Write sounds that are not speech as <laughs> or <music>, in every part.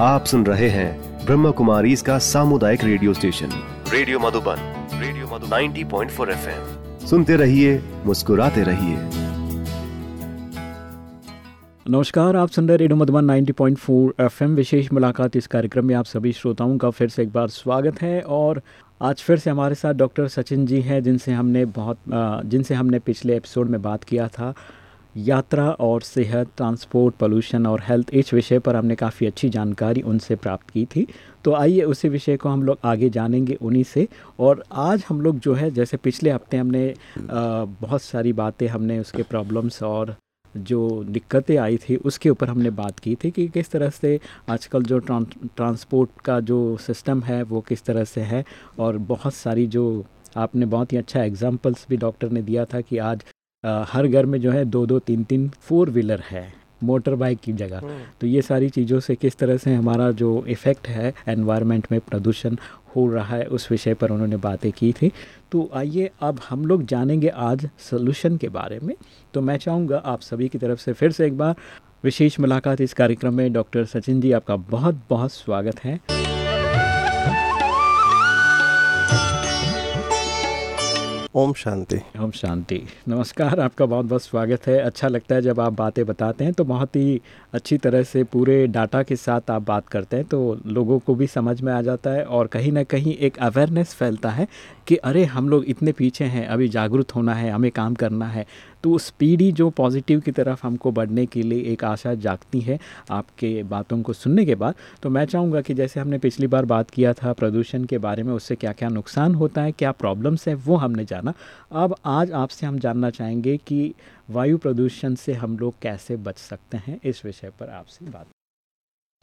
आप सुन रहे हैं ब्रह्म कुमारी इसका सामुदायिक radio station. Radio Madhuban radio Madhuban. 90.4 FM. सुनते रहिए मुस्कुराते रहिए। नमस्कार आप सुन रहे रेडियो मधुबन 90.4 एफएम। विशेष मुलाकात इस कार्यक्रम में आप सभी श्रोताओं का फिर से एक बार स्वागत है और आज फिर से हमारे साथ डॉक्टर सचिन जी हैं जिनसे हमने बहुत जिनसे हमने पिछले एपिसोड में बात किया था। यात्रा और सेहत ट्रांसपोर्ट पोल्यूशन और हेल्थ इस विषय पर हमने काफ़ी अच्छी जानकारी उनसे प्राप्त की थी। तो आइए उसी विषय को हम लोग आगे जानेंगे उन्हीं से। और आज हम लोग जो है जैसे पिछले हफ़्ते हमने आ, बहुत सारी बातें हमने उसके प्रॉब्लम्स और जो दिक्कतें आई थी उसके ऊपर हमने बात की थी कि किस तरह से आजकल जो ट्रांसपोर्ट का जो सिस्टम है वो किस तरह से है। और बहुत सारी जो आपने बहुत ही अच्छा एग्जांपल्स भी डॉक्टर ने दिया था कि आज हर घर में जो है दो दो तीन तीन फोर व्हीलर है मोटर बाइक की जगह। हम्म। तो ये सारी चीज़ों से किस तरह से हमारा जो इफ़ेक्ट है एनवायरनमेंट में प्रदूषण हो रहा है उस विषय पर उन्होंने बातें की थी। तो आइए अब हम लोग जानेंगे आज सोल्यूशन के बारे में। तो मैं चाहूँगा आप सभी की तरफ़ से फिर से एक बार विशेष मुलाकात इस कार्यक्रम में। डॉक्टर सचिन जी आपका बहुत बहुत स्वागत है। ओम शांति। ओम शांति। नमस्कार, आपका बहुत बहुत स्वागत है। अच्छा लगता है जब आप बातें बताते हैं तो बहुत ही अच्छी तरह से पूरे डाटा के साथ आप बात करते हैं तो लोगों को भी समझ में आ जाता है और कहीं ना कहीं एक अवेयरनेस फैलता है कि अरे, हम लोग इतने पीछे हैं, अभी जागरूक होना है, हमें काम करना है। तो स्पीडी जो पॉजिटिव की तरफ़ हमको बढ़ने के लिए एक आशा जागती है आपके बातों को सुनने के बाद। तो मैं चाहूँगा कि जैसे हमने पिछली बार बात किया था प्रदूषण के बारे में, उससे क्या क्या नुकसान होता है, क्या प्रॉब्लम्स हैं, वो हमने जाना। अब आज आपसे हम जानना चाहेंगे कि वायु प्रदूषण से हम लोग कैसे बच सकते हैं इस विषय पर आपसे बात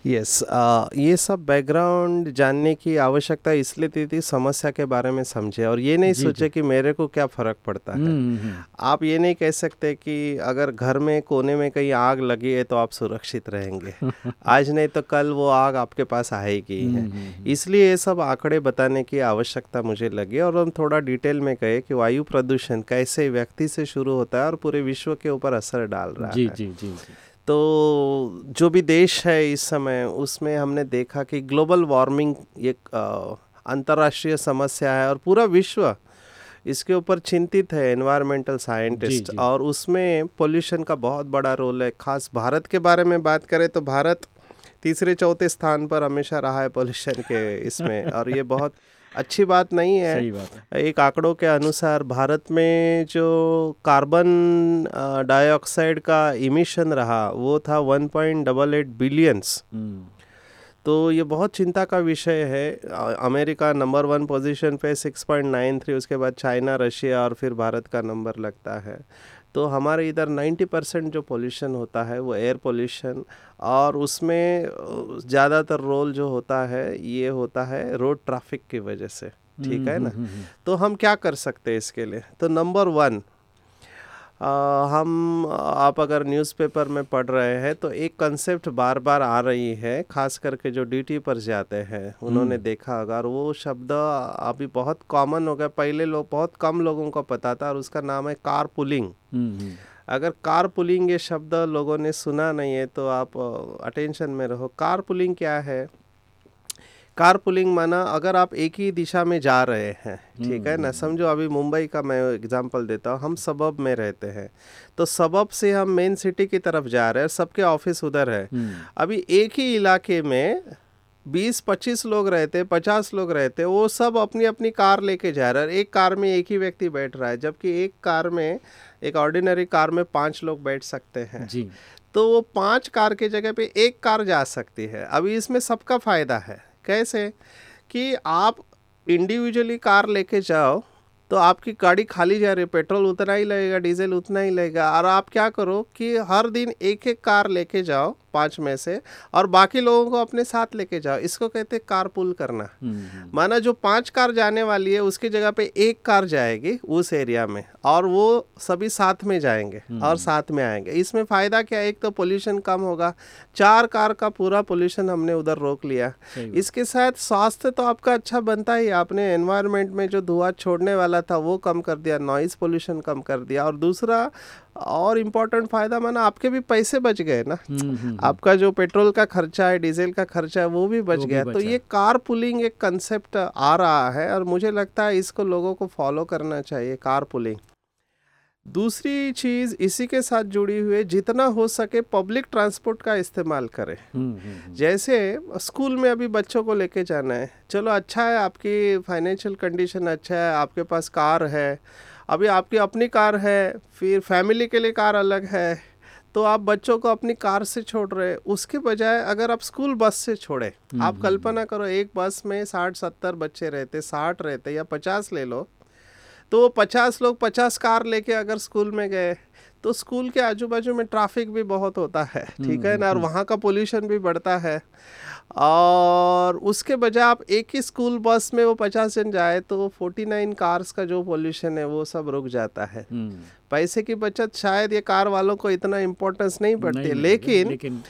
यस yes, uh, ये सब बैकग्राउंड जानने की आवश्यकता इसलिए थी थी समस्या के बारे में समझे और ये नहीं सोचे कि मेरे को क्या फ़र्क पड़ता है। हम्म, हम्म, हम्म। आप ये नहीं कह सकते कि अगर घर में कोने में कहीं आग लगी है तो आप सुरक्षित रहेंगे। <laughs> आज नहीं तो कल वो आग आपके पास आएगी है इसलिए ये सब आंकड़े बताने की आवश्यकता मुझे लगी और हम थोड़ा डिटेल में कहे कि वायु प्रदूषण कैसे व्यक्ति से शुरू होता है और पूरे विश्व के ऊपर असर डाल रहा जी, है। जी, जी, जी. तो जो भी देश है इस समय उसमें हमने देखा कि ग्लोबल वार्मिंग एक अंतर्राष्ट्रीय समस्या है और पूरा विश्व इसके ऊपर चिंतित है एनवायरमेंटल साइंटिस्ट और उसमें पोल्यूशन का बहुत बड़ा रोल है। खास भारत के बारे में बात करें तो भारत तीसरे चौथे स्थान पर हमेशा रहा है पोल्यूशन के इसमें और ये बहुत अच्छी बात नहीं है। सही बात है। एक आंकड़ों के अनुसार भारत में जो कार्बन डाइऑक्साइड का इमिशन रहा वो था one point double eight billions तो ये बहुत चिंता का विषय है। अमेरिका नंबर वन पोजीशन पे 6.93 उसके बाद चाइना रशिया और फिर भारत का नंबर लगता है। तो हमारे इधर 90 परसेंट जो पोल्यूशन होता है वो एयर पोल्यूशन और उसमें ज़्यादातर रोल जो होता है ये होता है रोड ट्रैफ़िक की वजह से। ठीक है ना? हम्म, हम्म, हम्म, तो हम क्या कर सकते हैं इसके लिए? तो नंबर वन हम आप अगर न्यूज़पेपर में पढ़ रहे हैं तो एक कंसेप्ट बार बार आ रही है खास करके जो ड्यूटी पर जाते हैं उन्होंने हम्म। देखा अगर वो शब्द अभी बहुत कॉमन हो गया पहले लोग बहुत कम लोगों को पता था और उसका नाम है कार पुलिंग हम्म, हम्म। अगर कार पुलिंग ये शब्द लोगों ने सुना नहीं है तो आप अटेंशन में रहो कार पुलिंग क्या है कार पुलिंग माना अगर आप एक ही दिशा में जा रहे हैं ठीक है? ना हम्म। समझो अभी मुंबई का मैं एग्जांपल देता हूँ हम सबब में रहते हैं तो सबब से हम मेन सिटी की तरफ़ जा रहे हैं सबके ऑफ़िस उधर है। हम्म। अभी एक ही इलाके में बीस पच्चीस लोग रहते पचास लोग रहते वो सब अपनी अपनी कार लेके जा रहे हैं एक कार में एक ही व्यक्ति बैठ रहा है जबकि एक कार में एक ऑर्डिनरी कार में पाँच लोग बैठ सकते हैं। जी। तो वो पाँच कार के जगह पे एक कार जा सकती है। अभी इसमें सबका फ़ायदा है। कैसे कि आप इंडिविजुअली कार लेके जाओ तो आपकी गाड़ी खाली जा रही है, पेट्रोल उतना ही लगेगा, डीजल उतना ही लगेगा, और आप क्या करो कि हर दिन एक एक कार लेके जाओ पाँच में से और बाकी लोगों को अपने साथ लेके जाओ। इसको कहते हैं कार पुल करना। हम्म, हम्म। माना जो पाँच कार जाने वाली है उसकी जगह पे एक कार जाएगी उस एरिया में और वो सभी साथ में जाएँगे हम्म, और साथ में आएँगे। इसमें फ़ायदा क्या एक तो पोल्यूशन कम होगा। चार कार का पूरा पोल्यूशन हमने उधर रोक लिया। इसके साथ स्वास्थ्य तो आपका अच्छा बनता ही आपने एनवायरमेंट में जो धुआँ छोड़ने वाला था वो कम कर दिया नॉइज़ पोल्यूशन कम कर दिया। और दूसरा और इम्पोर्टेंट फ़ायदा माना आपके भी पैसे बच गए ना। हम्म, हम्म, हम्म। आपका जो पेट्रोल का खर्चा है डीजल का खर्चा है वो भी बच वो भी गया। तो ये कार पुलिंग एक कंसेप्ट आ रहा है और मुझे लगता है इसको लोगों को फॉलो करना चाहिए कार पुलिंग दूसरी चीज़ इसी के साथ जुड़ी हुई है जितना हो सके पब्लिक ट्रांसपोर्ट का इस्तेमाल करें। जैसे स्कूल में अभी बच्चों को लेके जाना है चलो अच्छा है आपकी फाइनेंशियल कंडीशन अच्छा है आपके पास कार है अभी आपकी अपनी कार है फिर फैमिली के लिए कार अलग है तो आप बच्चों को अपनी कार से छोड़ रहे हैं। उसके बजाय अगर आप स्कूल बस से छोड़े आप कल्पना करो एक बस में साठ सत्तर बच्चे रहते साठ रहते या पचास ले लो तो वो पचास लोग पचास कार लेके अगर स्कूल में गए तो स्कूल के आजू बाजू में ट्रैफ़िक भी बहुत होता है ठीक है ना? और वहाँ का पोल्यूशन भी बढ़ता है। और उसके बजाय आप एक ही स्कूल बस में वो पचास जन जाए तो फोर्टी नाइन कार्स का जो पोल्यूशन है वो सब रुक जाता है। हम्म। पैसे की बचत शायद ये कार वालों को इतना इम्पोर्टेंस नहीं पड़ती लेकिन लेकिन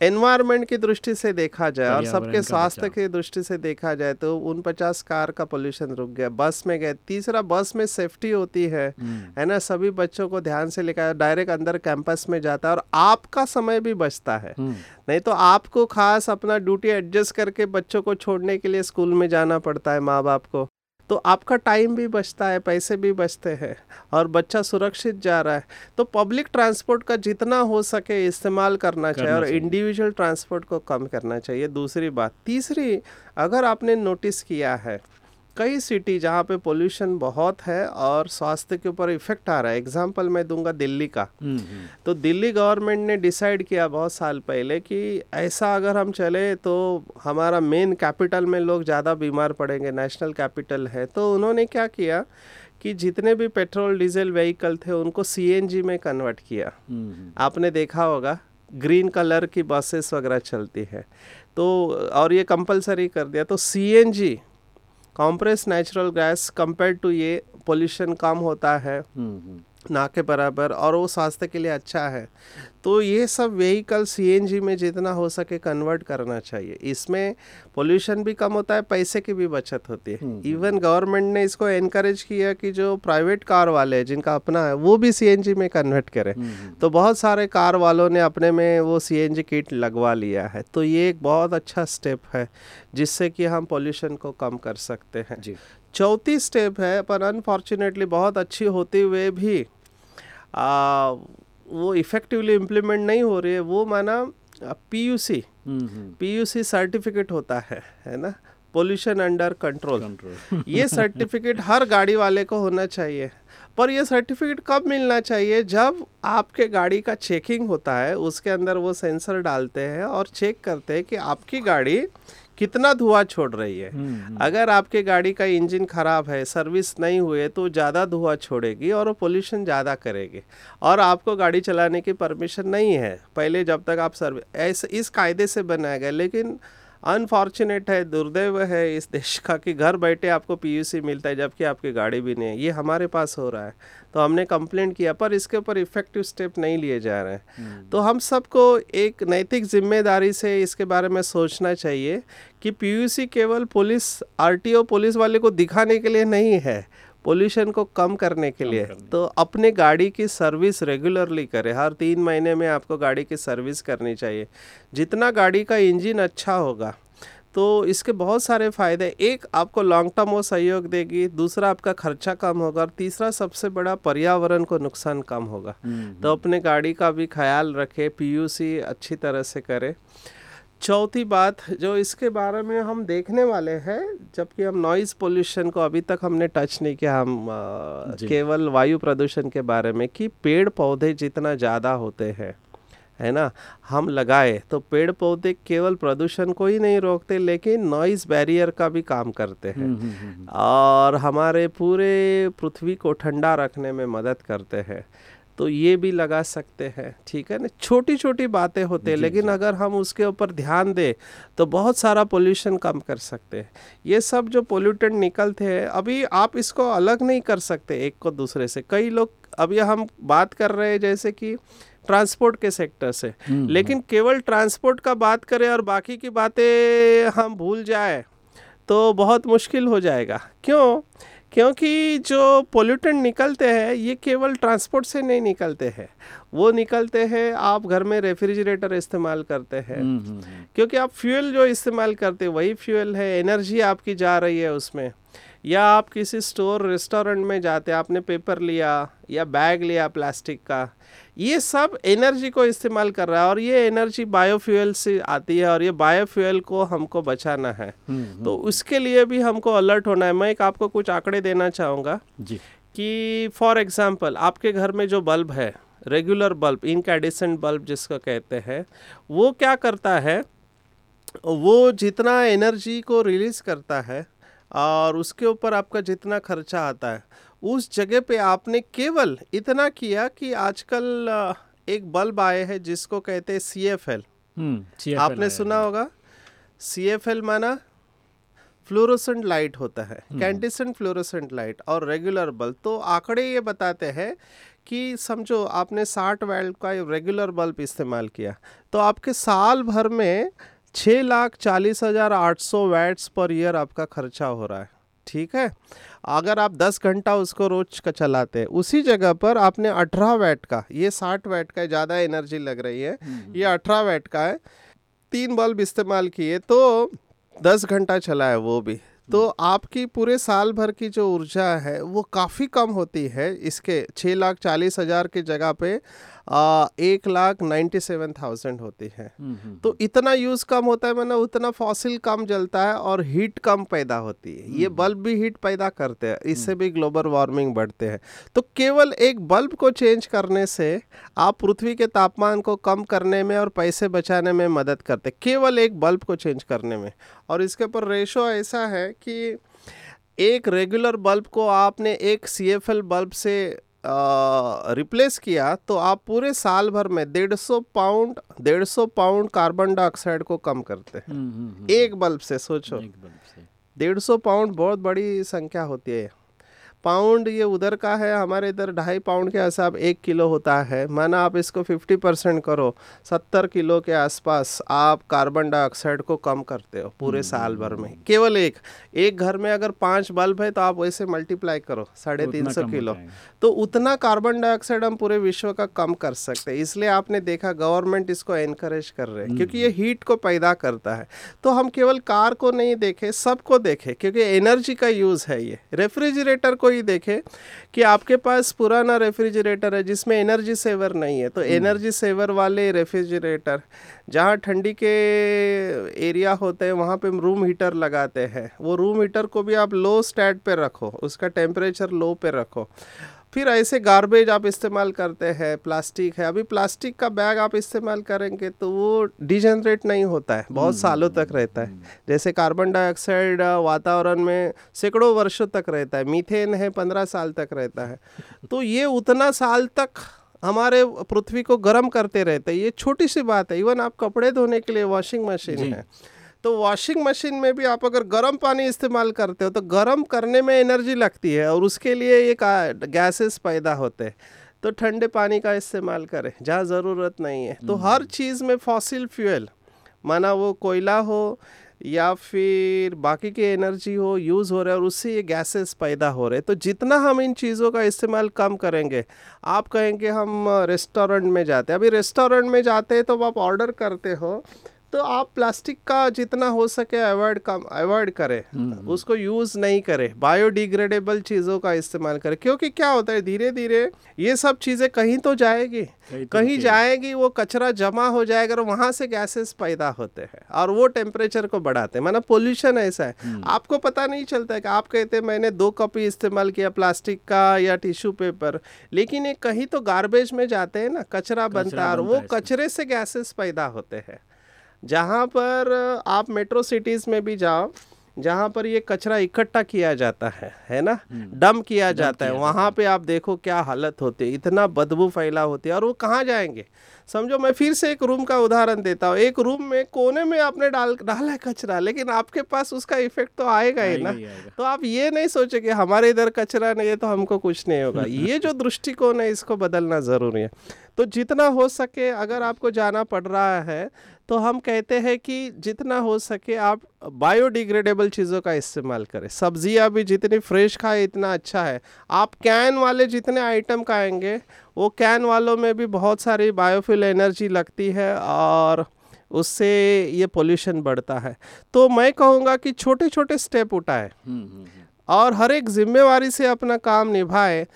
एनवायरनमेंट की दृष्टि से देखा जाए और सबके स्वास्थ्य की दृष्टि से देखा जाए तो उन पचास कार का पोल्यूशन रुक गया बस में गए तीसरा बस में सेफ्टी होती है हम्म। है ना सभी बच्चों को ध्यान से लेकर डायरेक्ट अंदर कैंपस में जाता है और आपका समय भी बचता है हम्म। नहीं तो आपको खास अपना ड्यूटी एडजस्ट करके बच्चों को छोड़ने के लिए स्कूल में जाना पड़ता है माँ बाप को तो आपका टाइम भी बचता है पैसे भी बचते हैं और बच्चा सुरक्षित जा रहा है। तो पब्लिक ट्रांसपोर्ट का जितना हो सके इस्तेमाल करना करना चाहिए। और इंडिविजुअल ट्रांसपोर्ट को कम करना चाहिए। दूसरी बात तीसरी अगर आपने नोटिस किया है कई सिटी जहाँ पे पोल्यूशन बहुत है और स्वास्थ्य के ऊपर इफ़ेक्ट आ रहा है। एग्ज़ाम्पल मैं दूँगा दिल्ली का। हम्म, हम्म। तो दिल्ली गवर्नमेंट ने डिसाइड किया बहुत साल पहले कि ऐसा अगर हम चले तो हमारा मेन कैपिटल में लोग ज़्यादा बीमार पड़ेंगे नेशनल कैपिटल है। तो उन्होंने क्या किया कि जितने भी पेट्रोल डीजल व्हीकल थे उनको सीएनजी में कन्वर्ट किया। हम्म। आपने देखा होगा ग्रीन कलर की बसेस वगैरह चलती है। तो और ये कंपलसरी कर दिया। तो CNG compress natural gas compare to ये पोल्यूशन कम होता है हम्म, हम्म। ना के बराबर और वो स्वास्थ्य के लिए अच्छा है। तो ये सब व्हीकल सीएनजी में जितना हो सके कन्वर्ट करना चाहिए। इसमें पोल्यूशन भी कम होता है पैसे की भी बचत होती है। इवन गवर्नमेंट ने इसको एनकरेज किया कि जो प्राइवेट कार वाले हैं जिनका अपना है वो भी सीएनजी में कन्वर्ट करें। तो बहुत सारे कार वालों ने अपने में वो सीएनजी किट लगवा लिया है। तो ये एक बहुत अच्छा स्टेप है जिससे कि हम पोल्यूशन को कम कर सकते हैं। चौथी स्टेप है पर अनफॉर्चुनेटली बहुत अच्छी होते हुए भी आ, वो इफेक्टिवली इम्प्लीमेंट नहीं हो रही है वो माना पीयूसी हम्म, हम्म। पीयूसी सर्टिफिकेट होता है है ना? पोल्यूशन अंडर कंट्रोल ये सर्टिफिकेट हर गाड़ी वाले को होना चाहिए पर ये सर्टिफिकेट कब मिलना चाहिए? जब आपके गाड़ी का चेकिंग होता है उसके अंदर वो सेंसर डालते हैं और चेक करते हैं कि आपकी गाड़ी कितना धुआँ छोड़ रही है। हम्म, अगर आपके गाड़ी का इंजन खराब है सर्विस नहीं हुए तो ज़्यादा धुआँ छोड़ेगी और वो पोल्यूशन ज़्यादा करेगी। और आपको गाड़ी चलाने की परमिशन नहीं है। पहले जब तक आप सर्विस ऐसे इस कायदे से बनाया गया लेकिन अनफॉर्चुनेट है दुर्दैव है इस देश का कि घर बैठे आपको पीयूसी मिलता है जबकि आपकी गाड़ी भी नहीं है। ये हमारे पास हो रहा है। तो हमने कंप्लेंट किया पर इसके ऊपर इफ़ेक्टिव स्टेप नहीं लिए जा रहे हैं। तो हम सबको एक नैतिक ज़िम्मेदारी से इसके बारे में सोचना चाहिए कि पीयूसी केवल पुलिस आरटीओ पुलिस वाले को दिखाने के लिए नहीं है पोल्यूशन को कम करने के लिए। करने। तो अपने गाड़ी की सर्विस रेगुलरली करें। हर तीन महीने में आपको गाड़ी की सर्विस करनी चाहिए। जितना गाड़ी का इंजन अच्छा होगा तो इसके बहुत सारे फ़ायदे एक आपको लॉन्ग टर्म वो सहयोग देगी दूसरा आपका खर्चा कम होगा और तीसरा सबसे बड़ा पर्यावरण को नुकसान कम होगा। तो अपने गाड़ी का भी ख्याल रखें पीयूसी अच्छी तरह से करें। चौथी बात जो इसके बारे में हम देखने वाले हैं जबकि हम नॉइज़ पोल्यूशन को अभी तक हमने टच नहीं किया हम जी। केवल वायु प्रदूषण के बारे में कि पेड़ पौधे जितना ज़्यादा होते हैं। है ना? हम लगाए तो पेड़ पौधे केवल प्रदूषण को ही नहीं रोकते लेकिन नॉइज़ बैरियर का भी काम करते हैं। हम्म, हम्म, हम्म। और हमारे पूरे पृथ्वी को ठंडा रखने में मदद करते हैं। तो ये भी लगा सकते हैं ठीक है ना? छोटी छोटी बातें होते हैं लेकिन अगर हम उसके ऊपर ध्यान दें तो बहुत सारा पोल्यूशन कम कर सकते हैं। ये सब जो पोल्यूटेंट निकलते हैं अभी आप इसको अलग नहीं कर सकते एक को दूसरे से। कई लोग अभी हम बात कर रहे हैं जैसे कि ट्रांसपोर्ट के सेक्टर से। लेकिन केवल ट्रांसपोर्ट का बात करें और बाकी की बातें हम भूल जाए तो बहुत मुश्किल हो जाएगा। क्यों? क्योंकि जो पोल्यूटेंट निकलते हैं ये केवल ट्रांसपोर्ट से नहीं निकलते हैं। वो निकलते हैं आप घर में रेफ्रिजरेटर इस्तेमाल करते हैं। हम्म, हम्म, हम्म। क्योंकि आप फ्यूल जो इस्तेमाल करते हैं वही फ्यूल है एनर्जी आपकी जा रही है उसमें। या आप किसी स्टोर रेस्टोरेंट में जाते आपने पेपर लिया या बैग लिया प्लास्टिक का ये सब एनर्जी को इस्तेमाल कर रहा है और ये एनर्जी बायोफ्यूल से आती है और ये बायोफ्यूल को हमको बचाना है। हम्म, तो उसके लिए भी हमको अलर्ट होना है। मैं एक आपको कुछ आंकड़े देना चाहूँगा जी। कि फॉर एग्जांपल आपके घर में जो बल्ब है रेगुलर बल्ब इनकैडिसेंट बल्ब जिसको कहते हैं वो क्या करता है? वो जितना एनर्जी को रिलीज़ करता है और उसके ऊपर आपका जितना खर्चा आता है उस जगह पे आपने केवल इतना किया कि आजकल एक बल्ब आए हैं जिसको कहते हैं सी एफ़ एल हम्म, आपने सुना होगा। सी एफ़ एल माना फ्लोरोसेंट लाइट होता है कैंटिसेंट फ्लोरोसेंट लाइट और रेगुलर बल्ब। तो आंकड़े ये बताते हैं कि समझो आपने 60 वैल्ट का रेगुलर बल्ब इस्तेमाल किया तो आपके साल भर में छः लाख चालीस हज़ार आठ सौ वैट्स पर ईयर आपका खर्चा हो रहा है ठीक है? अगर आप 10 घंटा उसको रोज का चलाते हैं उसी जगह पर आपने 18 वैट का ये 60 वैट का ज़्यादा एनर्जी लग रही है ये 18 वैट का है तीन बल्ब इस्तेमाल किए तो दस घंटा चला है वो भी। तो आपकी पूरे साल भर की जो ऊर्जा है वो काफ़ी कम होती है इसके छः लाख चालीस हज़ार की जगह पे आ, एक लाख नाइन्टी सेवन थाउज़ेंड होती है। हम्म, हम्म, तो इतना यूज़ कम होता है मतलब उतना फॉसिल कम जलता है और हीट कम पैदा होती है। ये बल्ब भी हीट पैदा करते हैं इससे भी ग्लोबल वार्मिंग बढ़ते हैं। तो केवल एक बल्ब को चेंज करने से आप पृथ्वी के तापमान को कम करने में और पैसे बचाने में मदद करते केवल एक बल्ब को चेंज करने में। और इसके ऊपर रेशो ऐसा है कि एक रेगुलर बल्ब को आपने एक सीएफएल बल्ब से रिप्लेस किया तो आप पूरे साल भर में डेढ़ सौ पाउंड डेढ़ सौ पाउंड कार्बन डाइऑक्साइड को कम करते हैं। हम्म, हम्म, हम्म, एक बल्ब से सोचो। डेढ़ सौ पाउंड बहुत बड़ी संख्या होती है पाउंड ये उधर का है हमारे इधर ढाई पाउंड के हिसाब एक किलो होता है। माना आप इसको फिफ्टी परसेंट करो सत्तर किलो के आसपास आप कार्बन डाइऑक्साइड को कम करते हो पूरे साल भर में। केवल एक एक घर में अगर पाँच बल्ब है तो आप वैसे मल्टीप्लाई करो साढ़े तीन सौ किलो। तो उतना कार्बन डाइऑक्साइड हम पूरे विश्व का कम कर सकते हैं। इसलिए आपने देखा गवर्नमेंट इसको एनकरेज कर रहे हैं क्योंकि ये हीट को पैदा करता है। तो हम केवल कार को नहीं देखें सबको देखें क्योंकि एनर्जी का यूज़ है ये। रेफ्रिजरेटर को ही देखें कि आपके पास पुराना रेफ्रिजरेटर है जिसमें एनर्जी सेवर नहीं है। तो एनर्जी सेवर वाले रेफ्रिजरेटर जहाँ ठंडी के एरिया होते हैं वहाँ पे रूम हीटर लगाते हैं। वो रूम हीटर को भी आप लो स्टैट पे रखो उसका टेम्परेचर लो पे रखो। फिर ऐसे गार्बेज आप इस्तेमाल करते हैं प्लास्टिक है। अभी प्लास्टिक का बैग आप इस्तेमाल करेंगे तो वो डिजनरेट नहीं होता है बहुत सालों तक रहता है। जैसे कार्बन डाइऑक्साइड वातावरण में सैकड़ों वर्षों तक रहता है मीथेन है पंद्रह साल तक रहता है। <laughs> तो ये उतना साल तक हमारे पृथ्वी को गर्म करते रहते हैं ये छोटी सी बात है। इवन आप कपड़े धोने के लिए वॉशिंग मशीन है। तो वॉशिंग मशीन में भी आप अगर गर्म पानी इस्तेमाल करते हो तो गर्म करने में एनर्जी लगती है और उसके लिए ये गैसेस पैदा होते हैं। तो ठंडे पानी का इस्तेमाल करें जहाँ ज़रूरत नहीं है। तो हर चीज़ में फॉसिल फ्यूल माना वो कोयला हो या फिर बाकी की एनर्जी हो यूज़ हो रहा है और उससे ये गैसेस पैदा हो रहे हैं। तो जितना हम इन चीज़ों का इस्तेमाल कम करेंगे आप कहेंगे हम रेस्टोरेंट में जाते हैं। अभी रेस्टोरेंट में जाते हैं तो आप ऑर्डर करते हो तो आप प्लास्टिक का जितना हो सके अवॉइड कम अवॉइड करें। उसको यूज़ नहीं करें। बायोडिग्रेडेबल चीज़ों का इस्तेमाल करें क्योंकि क्या होता है धीरे धीरे ये सब चीज़ें कहीं तो जाएगी। कहीं तो कहीं जाएगी। वो कचरा जमा हो जाएगा और वहाँ से गैसेस पैदा होते हैं और वो टेम्परेचर को बढ़ाते हैं। मतलब पोल्यूशन ऐसा है। आपको पता नहीं चलता है कि आप कहते हैं मैंने दो कप इस्तेमाल किया प्लास्टिक का या टिश्यू पेपर लेकिन ये कहीं तो गार्बेज में जाते हैं ना कचरा बनता है और वो कचरे से गैसेस पैदा होते हैं। जहाँ पर आप मेट्रो सिटीज़ में भी जाओ जहाँ पर ये कचरा इकट्ठा किया जाता है है ना? डम किया जाता किया है। वहाँ पे आप देखो क्या हालत होती है। इतना बदबू फैला होती है। और वो कहाँ जाएँगे? समझो मैं फिर से एक रूम का उदाहरण देता हूँ। एक रूम में कोने में आपने डाल डाला है कचरा लेकिन आपके पास उसका इफ़ेक्ट तो आएगा ही ना। आएगा। तो आप ये नहीं सोचे कि हमारे इधर कचरा नहीं है तो हमको कुछ नहीं होगा। <laughs> ये जो दृष्टिकोण है इसको बदलना ज़रूरी है। तो जितना हो सके अगर आपको जाना पड़ रहा है तो हम कहते हैं कि जितना हो सके आप बायोडिग्रेडेबल चीज़ों का इस्तेमाल करें। सब्ज़ियाँ भी जितनी फ्रेश खाए इतना अच्छा है। आप कैन वाले जितने आइटम खाएँगे वो कैन वालों में भी बहुत सारी बायोफिल एनर्जी लगती है और उससे ये पोल्यूशन बढ़ता है। तो मैं कहूँगा कि छोटे छोटे स्टेप उठाए और हर एक जिम्मेवारी से अपना काम निभाए।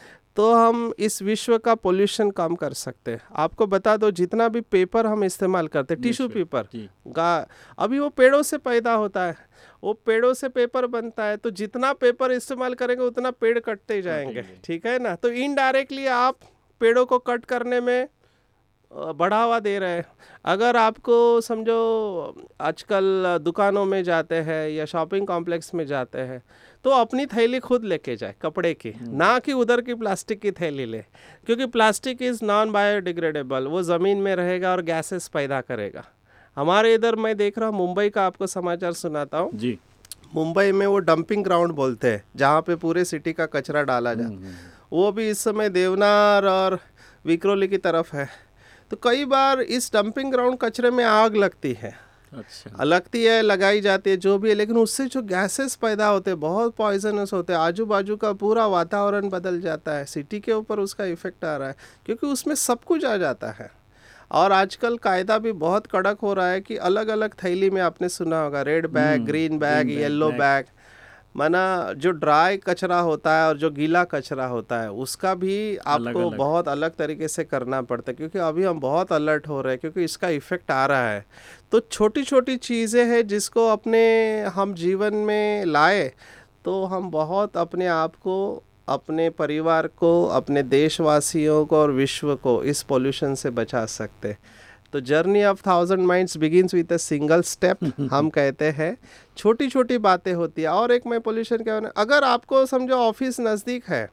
तो हम इस विश्व का पोल्यूशन कम कर सकते हैं। आपको बता दो जितना भी पेपर हम इस्तेमाल करते हैं टिश्यू पेपर गा अभी वो पेड़ों से पैदा होता है वो पेड़ों से पेपर बनता है तो जितना पेपर इस्तेमाल करेंगे उतना पेड़ कटते जाएँगे ठीक है ना? तो इनडायरेक्टली आप पेड़ों को कट करने में बढ़ावा दे रहे हैं। अगर आपको समझो आजकल दुकानों में जाते हैं या शॉपिंग कॉम्प्लेक्स में जाते हैं तो अपनी थैली खुद लेके जाए कपड़े की हम्म। ना कि उधर की प्लास्टिक की थैली ले। क्योंकि प्लास्टिक इज़ नॉन बायोडिग्रेडेबल वो ज़मीन में रहेगा और गैसेस पैदा करेगा। हमारे इधर मैं देख रहा हूँ मुंबई का आपको समाचार सुनाता हूँ। जी। मुंबई में वो डंपिंग ग्राउंड बोलते हैं जहाँ पे पूरे सिटी का कचरा डाला जाता हम्म, हम्म, वो भी इस समय देवनार और विक्रोली की तरफ़ है। तो कई बार इस डंपिंग ग्राउंड कचरे में आग लगती है। अच्छा। लगती है लगाई जाती है जो भी है लेकिन उससे जो गैसेस पैदा होते हैं बहुत पॉइजनस होते हैं आजू बाजू का पूरा वातावरण बदल जाता है सिटी के ऊपर उसका इफ़ेक्ट आ रहा है क्योंकि उसमें सब कुछ आ जाता है। और आजकल कायदा भी बहुत कड़क हो रहा है कि अलग अलग थैली में आपने सुना होगा red bag green bag yellow bag माना जो ड्राई कचरा होता है और जो गीला कचरा होता है उसका भी आपको अलग अलग। बहुत अलग तरीके से करना पड़ता है क्योंकि अभी हम बहुत अलर्ट हो रहे हैं क्योंकि इसका इफ़ेक्ट आ रहा है तो छोटी छोटी चीज़ें हैं जिसको अपने हम जीवन में लाए तो हम बहुत अपने आप को अपने परिवार को अपने देशवासियों को और विश्व को इस पोल्यूशन से बचा सकते तो journey of thousand minds begins with a single step <laughs> हम कहते हैं। छोटी छोटी बातें होती है। और एक मैं पोल्यूशन क्या अगर आपको समझो ऑफ़िस नज़दीक है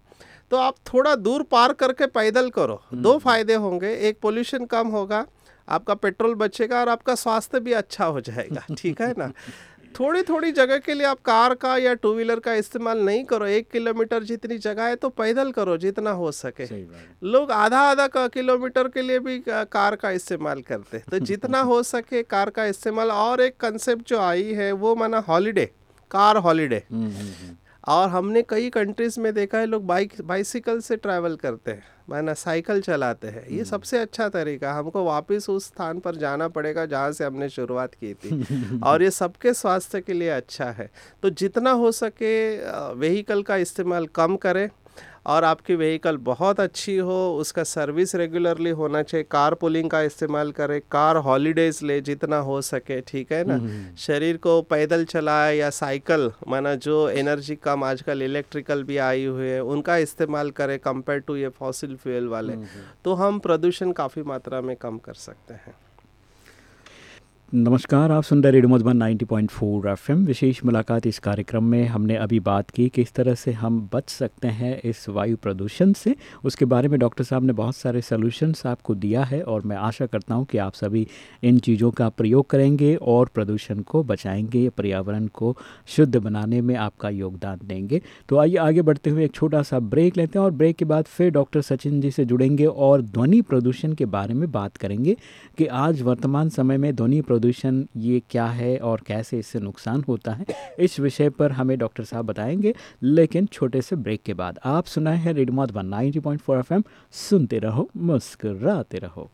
तो आप थोड़ा दूर पार करके पैदल करो। दो हम्म। फ़ायदे होंगे। एक पोल्यूशन कम होगा आपका पेट्रोल बचेगा और आपका स्वास्थ्य भी अच्छा हो जाएगा। <laughs> ठीक है ना? थोड़ी थोड़ी जगह के लिए आप कार का या टू व्हीलर का इस्तेमाल नहीं करो। एक किलोमीटर जितनी जगह है तो पैदल करो जितना हो सके। लोग आधा आधा का किलोमीटर के लिए भी कार का इस्तेमाल करते। तो जितना हो सके कार का इस्तेमाल। और एक कंसेप्ट जो आई है वो माना हॉलीडे कार हॉलीडे और हमने कई कंट्रीज़ में देखा है लोग बाइक बाइसिकल से ट्रैवल करते हैं माना साइकिल चलाते हैं। ये हम्म। सबसे अच्छा तरीका हमको वापस उस स्थान पर जाना पड़ेगा जहाँ से हमने शुरुआत की थी। <laughs> और ये सबके स्वास्थ्य के लिए अच्छा है। तो जितना हो सके व्हीकल का इस्तेमाल कम करें। और आपकी व्हीकल बहुत अच्छी हो उसका सर्विस रेगुलरली होना चाहिए कार पुलिंग का इस्तेमाल करें कार हॉलीडेज ले जितना हो सके ठीक है ना? हम्म, हम्म। शरीर को पैदल चलाए या साइकिल माना जो एनर्जी कम आजकल इलेक्ट्रिकल भी आई हुई है उनका इस्तेमाल करें कंपेयर टू ये फॉसिल फ्यूल वाले। हम्म, तो हम प्रदूषण काफ़ी मात्रा में कम कर सकते हैं। नमस्कार, आप सुन रहे रेडियो मधुबन 90.4 एफएम। विशेष मुलाकात इस कार्यक्रम में हमने अभी बात की किस तरह से हम बच सकते हैं इस वायु प्रदूषण से। उसके बारे में डॉक्टर साहब ने बहुत सारे सॉल्यूशंस आपको दिया है और मैं आशा करता हूँ कि आप सभी इन चीज़ों का प्रयोग करेंगे और प्रदूषण को बचाएँगे, पर्यावरण को शुद्ध बनाने में आपका योगदान देंगे। तो आइए आगे बढ़ते हुए एक छोटा सा ब्रेक लेते हैं और ब्रेक के बाद फिर डॉक्टर सचिन जी से जुड़ेंगे और ध्वनि प्रदूषण के बारे में बात करेंगे कि आज वर्तमान समय में ध्वनि प्रदूषण ये क्या है और कैसे इससे नुकसान होता है, इस विषय पर हमें डॉक्टर साहब बताएँगे, लेकिन छोटे से ब्रेक के बाद आप सुनाए हैं रेडमोट वन नाइनटी पॉइंट सुनते रहो, मुस्कराते रहो।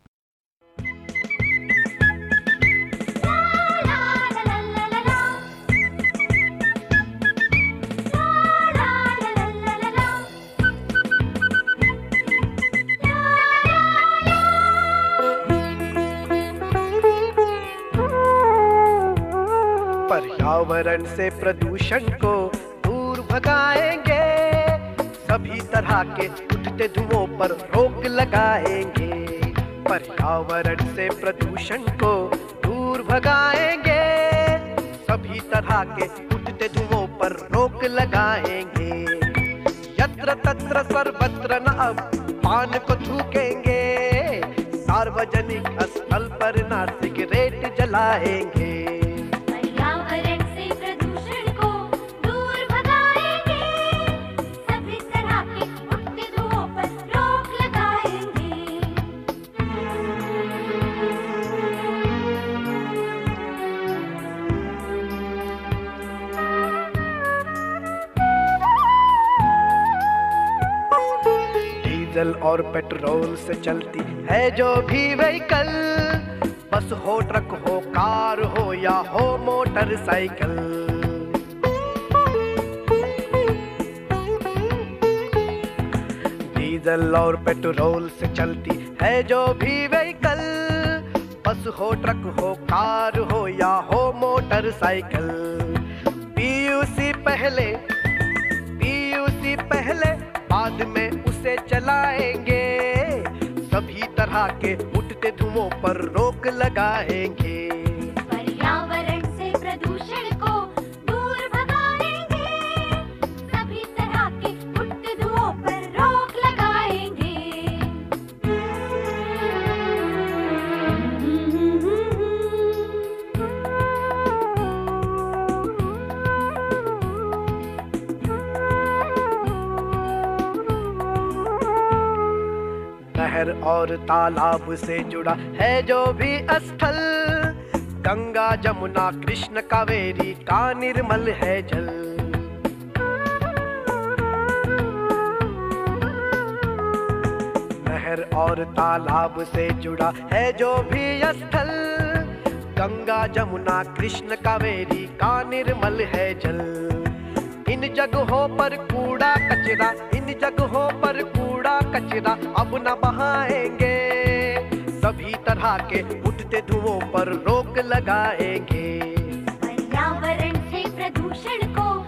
पर्यावरण से प्रदूषण को दूर भगाएँगे। सभी तरह के उठते धुओं पर रोक लगाएँगे। पर्यावरण से प्रदूषण को दूर भगाएँगे। सभी तरह के उठते धुओं पर रोक लगाएँगे। यत्र तत्र सर्वत्र न अब पान को थूकेंगे। सार्वजनिक स्थल पर ना सिगरेट जलाएँगे। डीजल और पेट्रोल से चलती है जो भी व्हीकल बस हो ट्रक, हो कार, हो या हो मोटरसाइकिल डीजल और पेट्रोल से चलती है जो भी व्हीकल बस हो ट्रक, हो कार, हो या हो मोटरसाइकिल पीयूसी पहले पीयूसी पहले, बाद में उसे चलाएँगे। सभी तरह के उठते धुओं पर रोक लगाएँगे। और तालाब से जुड़ा है जो भी स्थल। गंगा जमुना कृष्ण, कावेरी का निर्मल है जल। नहर और तालाब से जुड़ा है जो भी स्थल। गंगा जमुना कृष्ण, कावेरी का निर्मल है जल। इन जगहों पर कूड़ा, कचरा, इन जगहों पर कूड़ा कचरा अब न बहाएँगे। सभी तरह के उठते धुओं पर रोक लगाएँगे। पर्यावरण से प्रदूषण को